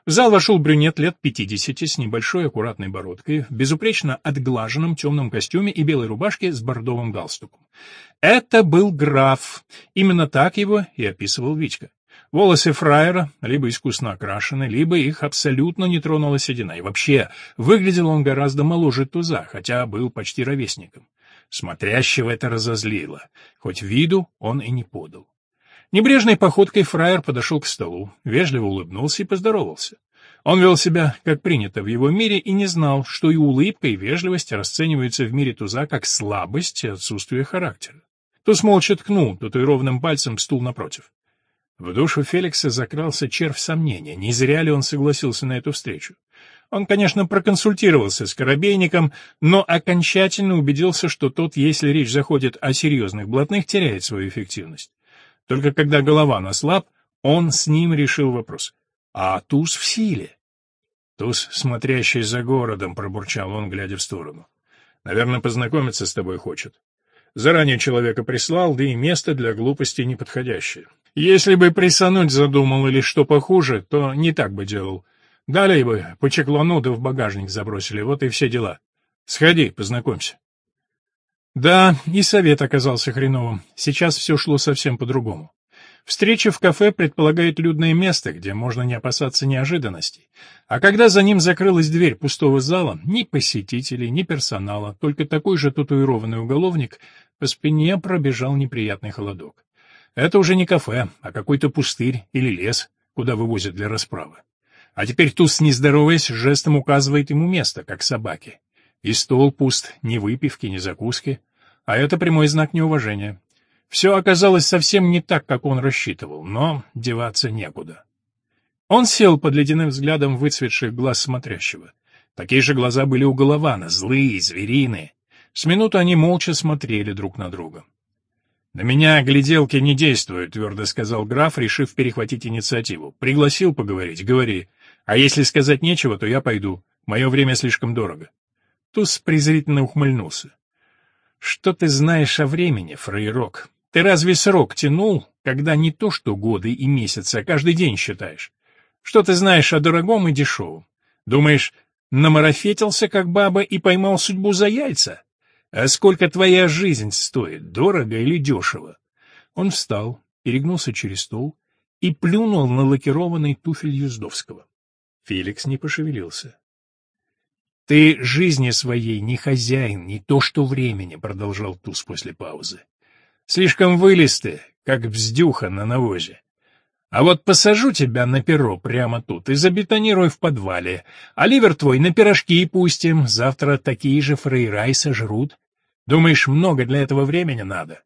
В зал вошел брюнет лет пятидесяти с небольшой аккуратной бородкой, в безупречно отглаженном темном костюме и белой рубашке с бордовым галстуком. Это был граф. Именно так его и описывал Витька. Волосы фраера либо искусно окрашены, либо их абсолютно не тронула седина. И вообще, выглядел он гораздо моложе Туза, хотя был почти ровесником. Смотрящего это разозлило, хоть виду он и не подал. Небрежной походкой фраер подошел к столу, вежливо улыбнулся и поздоровался. Он вел себя, как принято в его мире, и не знал, что и улыбка, и вежливость расцениваются в мире Туза как слабость и отсутствие характера. Туз молча ткнул татуированным пальцем стул напротив. В душу Феликса закрался червь сомнения, не зря ли он согласился на эту встречу. Он, конечно, проконсультировался с Коробейником, но окончательно убедился, что тот, если речь заходит о серьезных блатных, теряет свою эффективность. Только когда голова наслаб, он с ним решил вопрос. А туз в силе? Туз, смотрящий за городом, пробурчал он, глядя в сторону. Наверное, познакомиться с тобой хочет. Заранее человека прислал, да и место для глупости неподходящее. Если бы присануть задумал или что похуже, то не так бы делал. Далее бы по чеклону да в багажник забросили, вот и все дела. Сходи, познакомься. Да, и совет оказался хреновым. Сейчас все шло совсем по-другому. Встреча в кафе предполагает людное место, где можно не опасаться неожиданностей. А когда за ним закрылась дверь пустого зала, ни посетителей, ни персонала, только такой же татуированный уголовник, по спине пробежал неприятный холодок. Это уже не кафе, а какой-то пустырь или лес, куда вывозят для расправы. А теперь Туз, не здороваясь, жестом указывает ему место, как собаке. И стол пуст, ни выпивки, ни закуски. А это прямой знак неуважения. Все оказалось совсем не так, как он рассчитывал, но деваться некуда. Он сел под ледяным взглядом выцветших глаз смотрящего. Такие же глаза были у Голована, злые, звериные. С минуту они молча смотрели друг на друга. «На меня гляделки не действуют», — твердо сказал граф, решив перехватить инициативу. «Пригласил поговорить? Говори. А если сказать нечего, то я пойду. Мое время слишком дорого. Туз презрительно ухмыльнулся. Что ты знаешь о времени, фрейрок? Ты разве срок тянул, когда не то что годы и месяцы, а каждый день считаешь? Что ты знаешь о дорогом и дешевом? Думаешь, намарафетился, как баба, и поймал судьбу за яйца? А сколько твоя жизнь стоит, дорого или дешево? Он встал, перегнулся через стол и плюнул на лакированный туфель Юздовского. Феликс не пошевелился. «Ты жизни своей не хозяин, не то что времени», — продолжал Туз после паузы. «Слишком вылез ты, как вздюха на навозе. А вот посажу тебя на перо прямо тут и забетонируй в подвале, а ливер твой на пирожки пустим, завтра такие же фрейрай сожрут. Думаешь, много для этого времени надо?»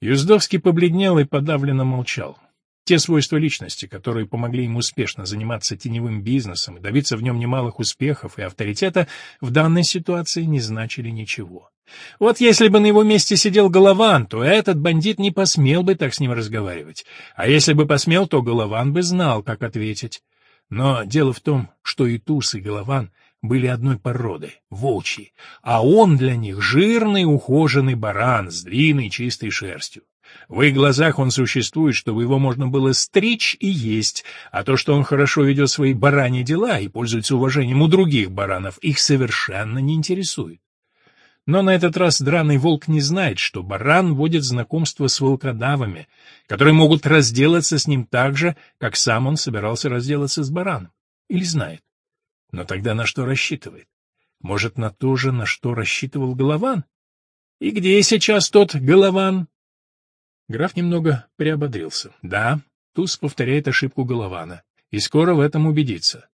Юздовский побледнел и подавленно молчал. Те свойства личности, которые помогли ему успешно заниматься теневым бизнесом и добиться в нем немалых успехов и авторитета, в данной ситуации не значили ничего. Вот если бы на его месте сидел Голован, то этот бандит не посмел бы так с ним разговаривать. А если бы посмел, то Голован бы знал, как ответить. Но дело в том, что и Туз, и Голован были одной породы, волчьи, а он для них жирный ухоженный баран с длинной чистой шерстью. В их глазах он существует, чтобы его можно было стричь и есть, а то, что он хорошо ведет свои бараньи дела и пользуется уважением у других баранов, их совершенно не интересует. Но на этот раз драный волк не знает, что баран водит знакомство с волкодавами, которые могут разделаться с ним так же, как сам он собирался разделаться с бараном. Или знает. Но тогда на что рассчитывает? Может, на то же, на что рассчитывал Голован? И где сейчас тот Голован? Граф немного приободрился. Да, Туз повторяет ошибку Голована, и скоро в этом убедится.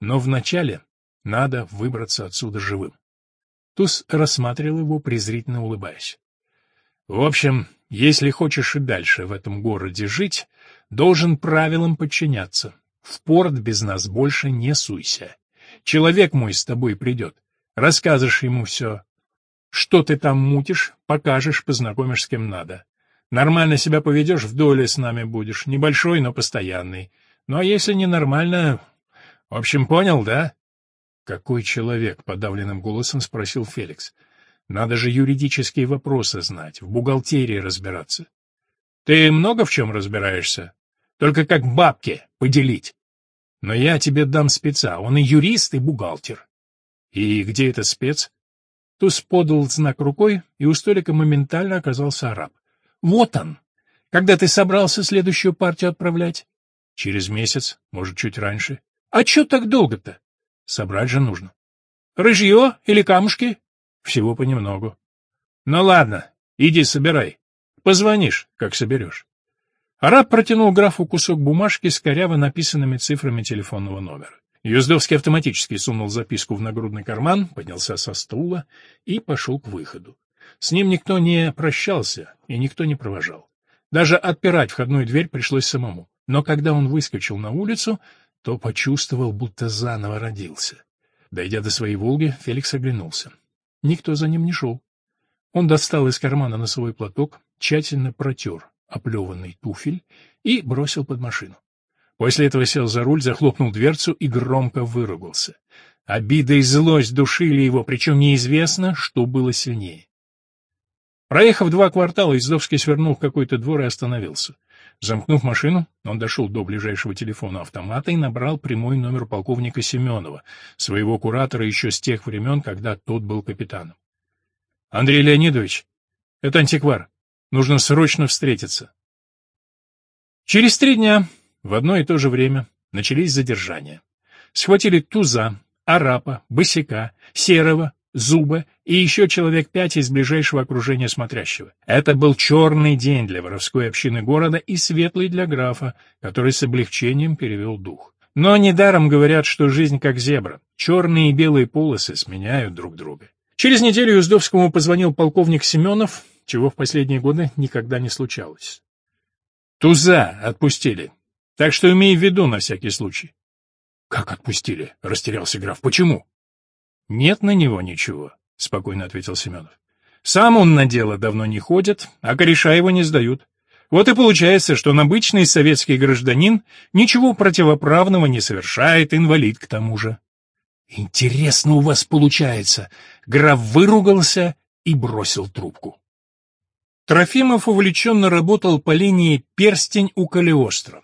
Но вначале надо выбраться отсюда живым. Туз рассматривал его, презрительно улыбаясь. В общем, если хочешь и дальше в этом городе жить, должен правилам подчиняться. В порт без нас больше не суйся. Человек мой с тобой придет. Расскажешь ему все. Что ты там мутишь, покажешь, познакомишь с кем надо. Нормально себя поведешь, в доле с нами будешь. Небольшой, но постоянный. Ну а если ненормально... В общем, понял, да? Какой человек? — подавленным голосом спросил Феликс. Надо же юридические вопросы знать, в бухгалтерии разбираться. Ты много в чем разбираешься? Только как бабки поделить. Но я тебе дам спеца, он и юрист, и бухгалтер. И где этот спец? Туз подал знак рукой, и у столика моментально оказался араб. Вот он. Когда ты собрался следующую партию отправлять? Через месяц, может, чуть раньше. А чё так долго-то? Собрать же нужно. Рыжье или камушки? Всего понемногу. Ну ладно, иди собирай. Позвонишь, как соберешь. Араб протянул графу кусок бумажки с коряво написанными цифрами телефонного номера. Юздовский автоматически сунул записку в нагрудный карман, поднялся со стула и пошел к выходу. С ним никто не прощался и никто не провожал. Даже отпирать входную дверь пришлось самому. Но когда он выскочил на улицу, то почувствовал, будто заново родился. Дойдя до своей «Волги», Феликс оглянулся. Никто за ним не шел. Он достал из кармана носовой платок, тщательно протер оплеванный туфель и бросил под машину. После этого сел за руль, захлопнул дверцу и громко выругался. Обида и злость душили его, причем неизвестно, что было сильнее. Проехав два квартала, Издовский свернул в какой-то двор и остановился. Замкнув машину, он дошел до ближайшего телефона автомата и набрал прямой номер полковника Семенова, своего куратора еще с тех времен, когда тот был капитаном. — Андрей Леонидович, это антиквар. Нужно срочно встретиться. Через три дня, в одно и то же время, начались задержания. Схватили Туза, Арапа, Босика, Серого, Зуба и еще человек пять из ближайшего окружения смотрящего. Это был черный день для воровской общины города и светлый для графа, который с облегчением перевел дух. Но недаром говорят, что жизнь как зебра. Черные и белые полосы сменяют друг друга. Через неделю Юздовскому позвонил полковник Семенов, чего в последние годы никогда не случалось. Туза отпустили. Так что имей в виду на всякий случай. — Как отпустили? — растерялся граф. — Почему? — Нет на него ничего, — спокойно ответил Семенов. — Сам он на дело давно не ходит, а кореша его не сдают. Вот и получается, что он обычный советский гражданин ничего противоправного не совершает, инвалид к тому же. — Интересно у вас получается. Граф выругался и бросил трубку. Трофимов увлеченно работал по линии «Перстень у Калиостро».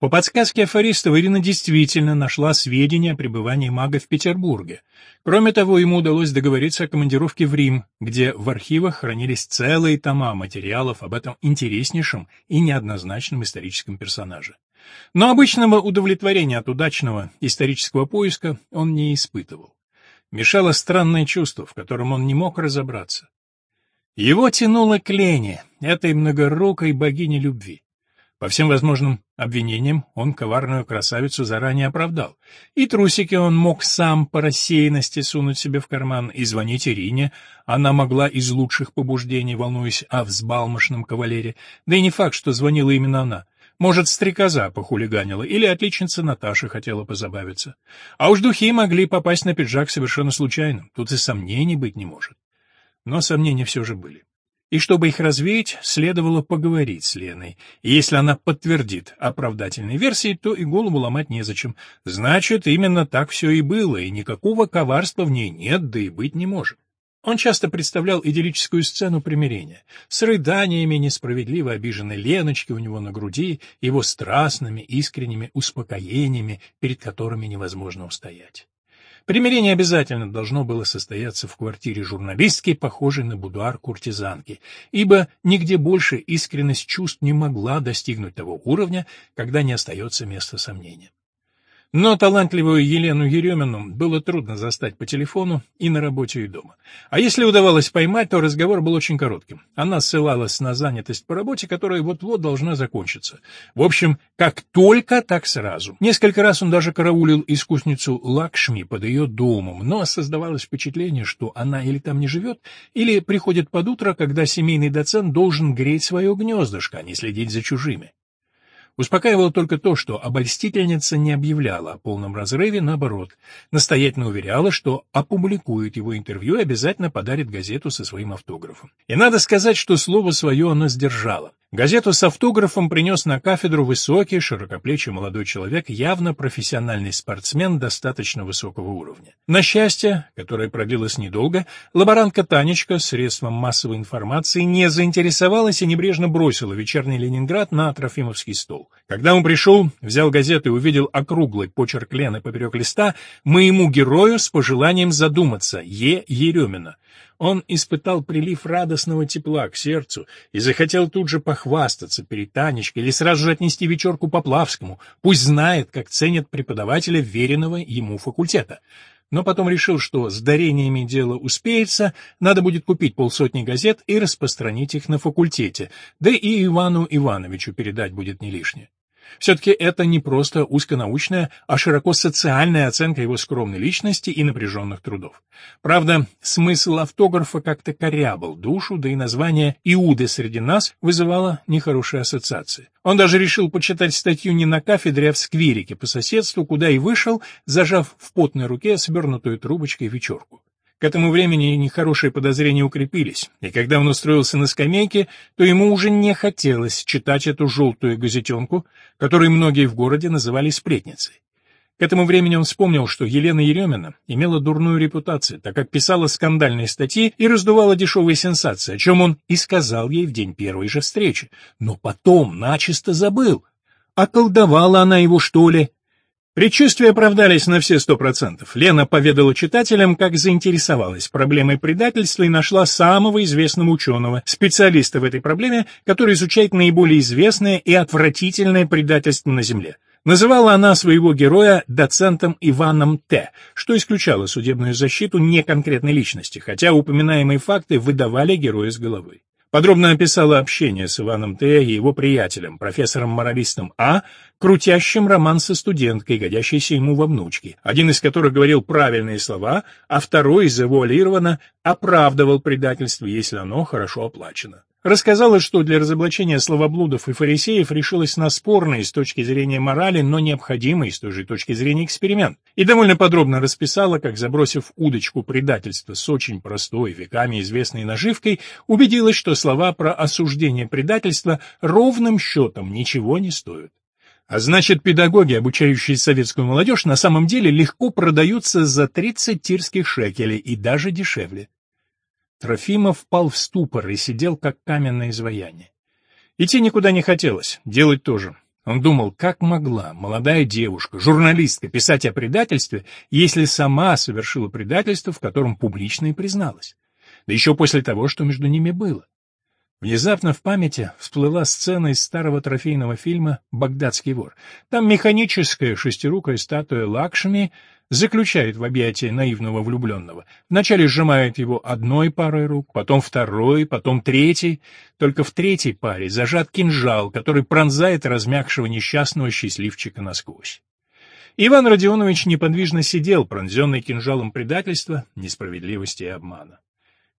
По подсказке афористов Ирина действительно нашла сведения о пребывании мага в Петербурге. Кроме того, ему удалось договориться о командировке в Рим, где в архивах хранились целые тома материалов об этом интереснейшем и неоднозначном историческом персонаже. Но обычного удовлетворения от удачного исторического поиска он не испытывал. Мешало странное чувство, в котором он не мог разобраться. Его тянуло к Лене, этой многорукой богине любви. По всем возможным обвинениям он коварную красавицу заранее оправдал. И трусики он мог сам по рассеянности сунуть себе в карман и звонить Ирине. Она могла из лучших побуждений, волнуясь о взбалмошном кавалере. Да и не факт, что звонила именно она. Может, стрекоза похулиганила, или отличница Наташа хотела позабавиться. А уж духи могли попасть на пиджак совершенно случайно. Тут и сомнений быть не может но сомнения все же были. И чтобы их развеять, следовало поговорить с Леной. И если она подтвердит оправдательные версии, то и голову ломать незачем. Значит, именно так все и было, и никакого коварства в ней нет, да и быть не может. Он часто представлял идиллическую сцену примирения, с рыданиями несправедливо обиженной Леночки у него на груди, его страстными, искренними успокоениями, перед которыми невозможно устоять. Примирение обязательно должно было состояться в квартире журналистки, похожей на будуар куртизанки, ибо нигде больше искренность чувств не могла достигнуть того уровня, когда не остается места сомнения. Но талантливую Елену Еремину было трудно застать по телефону и на работе, и дома. А если удавалось поймать, то разговор был очень коротким. Она ссылалась на занятость по работе, которая вот-вот должна закончиться. В общем, как только, так сразу. Несколько раз он даже караулил искусницу Лакшми под ее домом, но создавалось впечатление, что она или там не живет, или приходит под утро, когда семейный доцент должен греть свое гнездышко, а не следить за чужими. Успокаивало только то, что обольстительница не объявляла о полном разрыве, наоборот, настоятельно уверяла, что опубликует его интервью и обязательно подарит газету со своим автографом. И надо сказать, что слово свое она сдержала. Газету с автографом принес на кафедру высокий, широкоплечий молодой человек, явно профессиональный спортсмен достаточно высокого уровня. На счастье, которое продлилось недолго, лаборантка Танечка средством массовой информации не заинтересовалась и небрежно бросила вечерний Ленинград на Трофимовский стол. Когда он пришел, взял газету и увидел округлый почерк Лены поперек листа, моему герою с пожеланием задуматься, Е. Еремина. Он испытал прилив радостного тепла к сердцу и захотел тут же похвастаться перед Танечкой или сразу же отнести вечерку Поплавскому, пусть знает, как ценят преподавателя веренного ему факультета но потом решил, что с дарениями дело успеется, надо будет купить полсотни газет и распространить их на факультете, да и Ивану Ивановичу передать будет не лишнее. Все-таки это не просто узконаучная, а широко социальная оценка его скромной личности и напряженных трудов. Правда, смысл автографа как-то корябал душу, да и название «Иуды среди нас» вызывало нехорошие ассоциации. Он даже решил почитать статью не на кафедре, а в скверике по соседству, куда и вышел, зажав в потной руке свернутую трубочкой вечерку. К этому времени нехорошие подозрения укрепились, и когда он устроился на скамейке, то ему уже не хотелось читать эту желтую газетенку, которую многие в городе называли сплетницей. К этому времени он вспомнил, что Елена Еремина имела дурную репутацию, так как писала скандальные статьи и раздувала дешевые сенсации, о чем он и сказал ей в день первой же встречи. Но потом начисто забыл. Околдовала она его, что ли? Предчувствия оправдались на все сто процентов. Лена поведала читателям, как заинтересовалась проблемой предательства и нашла самого известного ученого, специалиста в этой проблеме, который изучает наиболее известное и отвратительное предательство на Земле. Называла она своего героя доцентом Иваном Т., что исключало судебную защиту неконкретной личности, хотя упоминаемые факты выдавали героя с головы подробно описала общение с Иваном Т. и его приятелем, профессором-моралистом А., крутящим роман со студенткой, годящейся ему во внучки, один из которых говорил правильные слова, а второй завуалированно оправдывал предательство, если оно хорошо оплачено. Рассказала, что для разоблачения словоблудов и фарисеев решилась на спорный с точки зрения морали, но необходимый с той же точки зрения эксперимент. И довольно подробно расписала, как, забросив удочку предательства с очень простой, веками известной наживкой, убедилась, что слова про осуждение предательства ровным счетом ничего не стоят. А значит, педагоги, обучающие советскую молодежь, на самом деле легко продаются за 30 тирских шекелей и даже дешевле. Трофимов впал в ступор и сидел, как каменное изваяние. Идти никуда не хотелось, делать тоже. Он думал, как могла молодая девушка, журналистка, писать о предательстве, если сама совершила предательство, в котором публично и призналась. Да еще после того, что между ними было. Внезапно в памяти всплыла сцена из старого трофейного фильма «Багдадский вор». Там механическая шестирукая статуя Лакшми заключает в объятия наивного влюбленного. Вначале сжимает его одной парой рук, потом второй, потом третий. Только в третьей паре зажат кинжал, который пронзает размягшего несчастного счастливчика насквозь. Иван Родионович неподвижно сидел, пронзенный кинжалом предательства, несправедливости и обмана.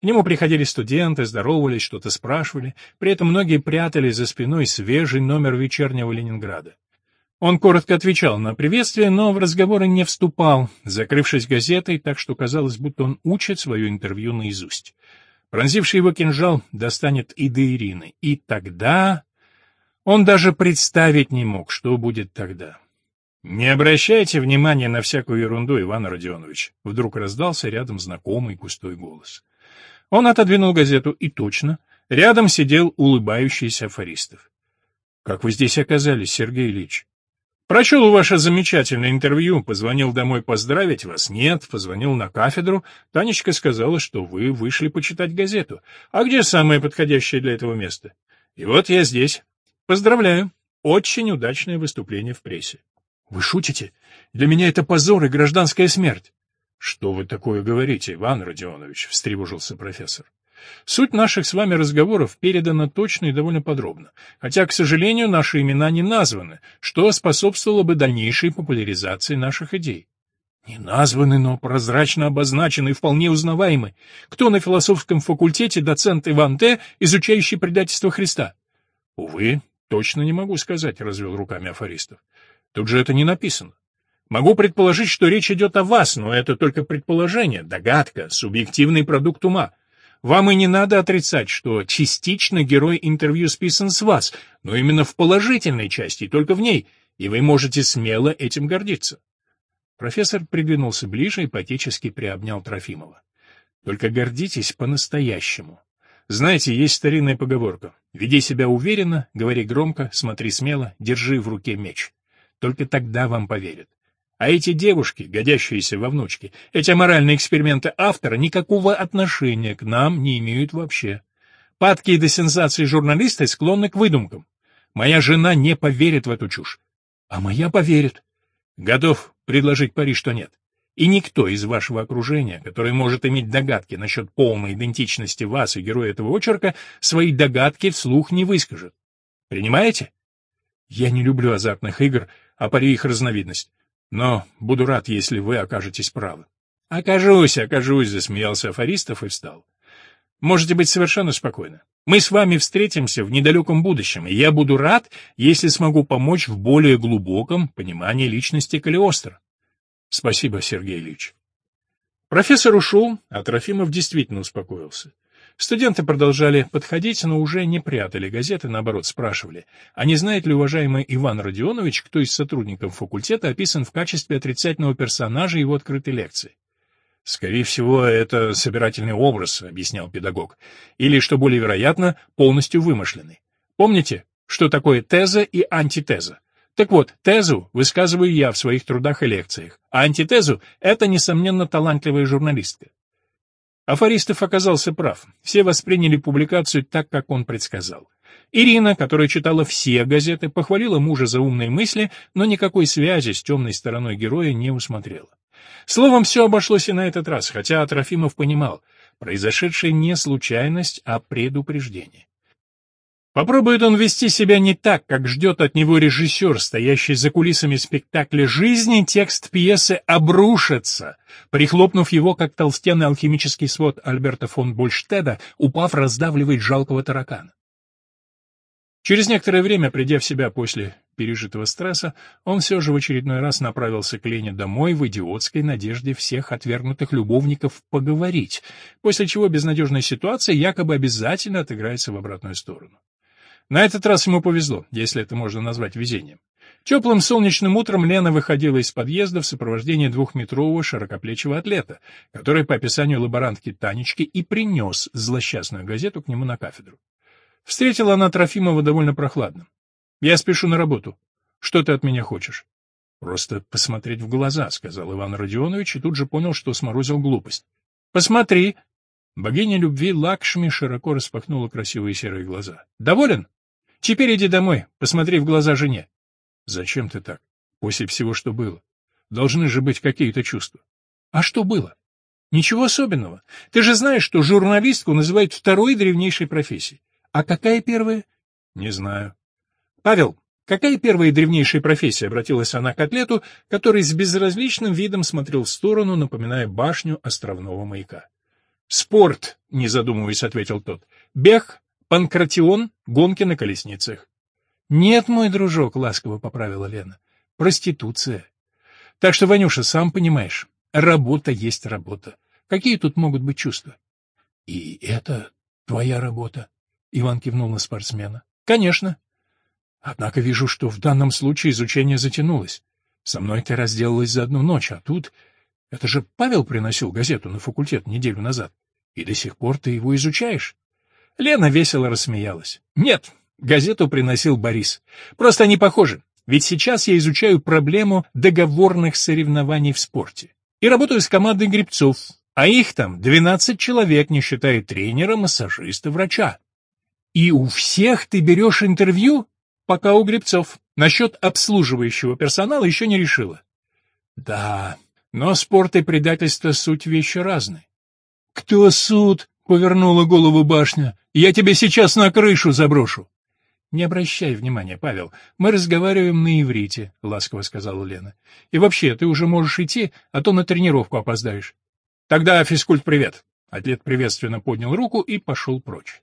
К нему приходили студенты, здоровались, что-то спрашивали, при этом многие прятали за спиной свежий номер вечернего Ленинграда. Он коротко отвечал на приветствие, но в разговоры не вступал, закрывшись газетой, так что казалось, будто он учит свое интервью наизусть. Пронзивший его кинжал достанет и до Ирины. И тогда... Он даже представить не мог, что будет тогда. «Не обращайте внимания на всякую ерунду, Иван Родионович», — вдруг раздался рядом знакомый густой голос. Он отодвинул газету, и точно, рядом сидел улыбающийся афористов. «Как вы здесь оказались, Сергей Ильич?» Прочел ваше замечательное интервью, позвонил домой поздравить вас. Нет, позвонил на кафедру. Танечка сказала, что вы вышли почитать газету. А где самое подходящее для этого место? И вот я здесь. Поздравляю. Очень удачное выступление в прессе. Вы шутите? Для меня это позор и гражданская смерть. Что вы такое говорите, Иван Родионович? встревожился профессор. Суть наших с вами разговоров передана точно и довольно подробно, хотя, к сожалению, наши имена не названы, что способствовало бы дальнейшей популяризации наших идей. Не названы, но прозрачно обозначены и вполне узнаваемы. Кто на философском факультете доцент Иван Т., изучающий предательство Христа? Увы, точно не могу сказать, развел руками афористов. Тут же это не написано. Могу предположить, что речь идет о вас, но это только предположение, догадка, субъективный продукт ума. Вам и не надо отрицать, что частично герой интервью списан с вас, но именно в положительной части, только в ней, и вы можете смело этим гордиться. Профессор придвинулся ближе и поотечески приобнял Трофимова. Только гордитесь по-настоящему. Знаете, есть старинная поговорка. Веди себя уверенно, говори громко, смотри смело, держи в руке меч. Только тогда вам поверят. А эти девушки, годящиеся во внучки, эти моральные эксперименты автора никакого отношения к нам не имеют вообще. Падкие до сенсаций журналисты склонны к выдумкам. Моя жена не поверит в эту чушь. А моя поверит. Готов предложить пари, что нет. И никто из вашего окружения, который может иметь догадки насчет полной идентичности вас и героя этого очерка, свои догадки вслух не выскажет. Принимаете? Я не люблю азартных игр, а пари их разновидность. Но буду рад, если вы окажетесь правы. Окажусь, окажусь, засмеялся Афористов и встал. Можете быть совершенно спокойны. Мы с вами встретимся в недалеком будущем, и я буду рад, если смогу помочь в более глубоком понимании личности Калиостро. Спасибо, Сергей Ильич. Профессор ушел, а Трофимов действительно успокоился. Студенты продолжали подходить, но уже не прятали газеты, наоборот, спрашивали, а не знает ли уважаемый Иван Родионович, кто из сотрудников факультета описан в качестве отрицательного персонажа его открытой лекции. «Скорее всего, это собирательный образ», — объяснял педагог, «или, что более вероятно, полностью вымышленный. Помните, что такое теза и антитеза? Так вот, тезу высказываю я в своих трудах и лекциях, а антитезу — это, несомненно, талантливая журналистка. Афористов оказался прав. Все восприняли публикацию так, как он предсказал. Ирина, которая читала все газеты, похвалила мужа за умные мысли, но никакой связи с темной стороной героя не усмотрела. Словом, все обошлось и на этот раз, хотя Трофимов понимал, произошедшее не случайность, а предупреждение. Попробует он вести себя не так, как ждет от него режиссер, стоящий за кулисами спектакля жизни, текст пьесы обрушится, прихлопнув его, как толстенный алхимический свод Альберта фон Больштеда, упав, раздавливает жалкого таракана. Через некоторое время, придя в себя после пережитого стресса, он все же в очередной раз направился к Лене домой в идиотской надежде всех отвергнутых любовников поговорить, после чего безнадежная ситуация якобы обязательно отыграется в обратную сторону. На этот раз ему повезло, если это можно назвать везением. Теплым солнечным утром Лена выходила из подъезда в сопровождении двухметрового широкоплечего атлета, который, по описанию лаборантки Танечки, и принес злосчастную газету к нему на кафедру. Встретила она Трофимова довольно прохладно. «Я спешу на работу. Что ты от меня хочешь?» «Просто посмотреть в глаза», — сказал Иван Родионович, и тут же понял, что сморозил глупость. «Посмотри!» Богиня любви Лакшми широко распахнула красивые серые глаза. «Доволен?» Теперь иди домой, посмотри в глаза жене. Зачем ты так? После всего, что было. Должны же быть какие-то чувства. А что было? Ничего особенного. Ты же знаешь, что журналистку называют второй древнейшей профессией. А какая первая? Не знаю. Павел, какая первая древнейшая профессия? Обратилась она к атлету, который с безразличным видом смотрел в сторону, напоминая башню островного маяка. Спорт, не задумываясь, ответил тот. Бег, Панкратион — гонки на колесницах. — Нет, мой дружок, — ласково поправила Лена. — Проституция. Так что, Ванюша, сам понимаешь, работа есть работа. Какие тут могут быть чувства? — И это твоя работа? — Иван кивнул на спортсмена. — Конечно. Однако вижу, что в данном случае изучение затянулось. Со мной ты разделалась за одну ночь, а тут... Это же Павел приносил газету на факультет неделю назад. И до сих пор ты его изучаешь. Лена весело рассмеялась. «Нет, газету приносил Борис. Просто они похожи. Ведь сейчас я изучаю проблему договорных соревнований в спорте. И работаю с командой гребцов, а их там 12 человек, не считая тренера, массажиста, врача. И у всех ты берешь интервью? Пока у гребцов. Насчет обслуживающего персонала еще не решила. Да, но спорт и предательство — суть вещи разные. Кто суд? — повернула голову башня. «Я тебе сейчас на крышу заброшу!» «Не обращай внимания, Павел, мы разговариваем на иврите», — ласково сказала Лена. «И вообще, ты уже можешь идти, а то на тренировку опоздаешь». «Тогда физкульт-привет!» Атлет приветственно поднял руку и пошел прочь.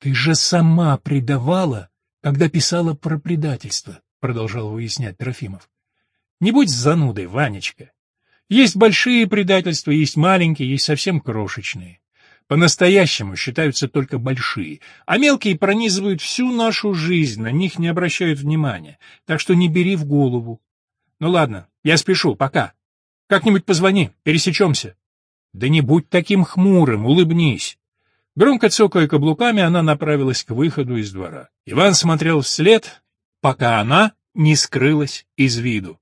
«Ты же сама предавала, когда писала про предательство», — продолжал выяснять Трофимов. «Не будь занудой, Ванечка. Есть большие предательства, есть маленькие, есть совсем крошечные. По-настоящему считаются только большие, а мелкие пронизывают всю нашу жизнь, на них не обращают внимания, так что не бери в голову. Ну ладно, я спешу, пока. Как-нибудь позвони, пересечемся. Да не будь таким хмурым, улыбнись. Громко цокая каблуками, она направилась к выходу из двора. Иван смотрел вслед, пока она не скрылась из виду.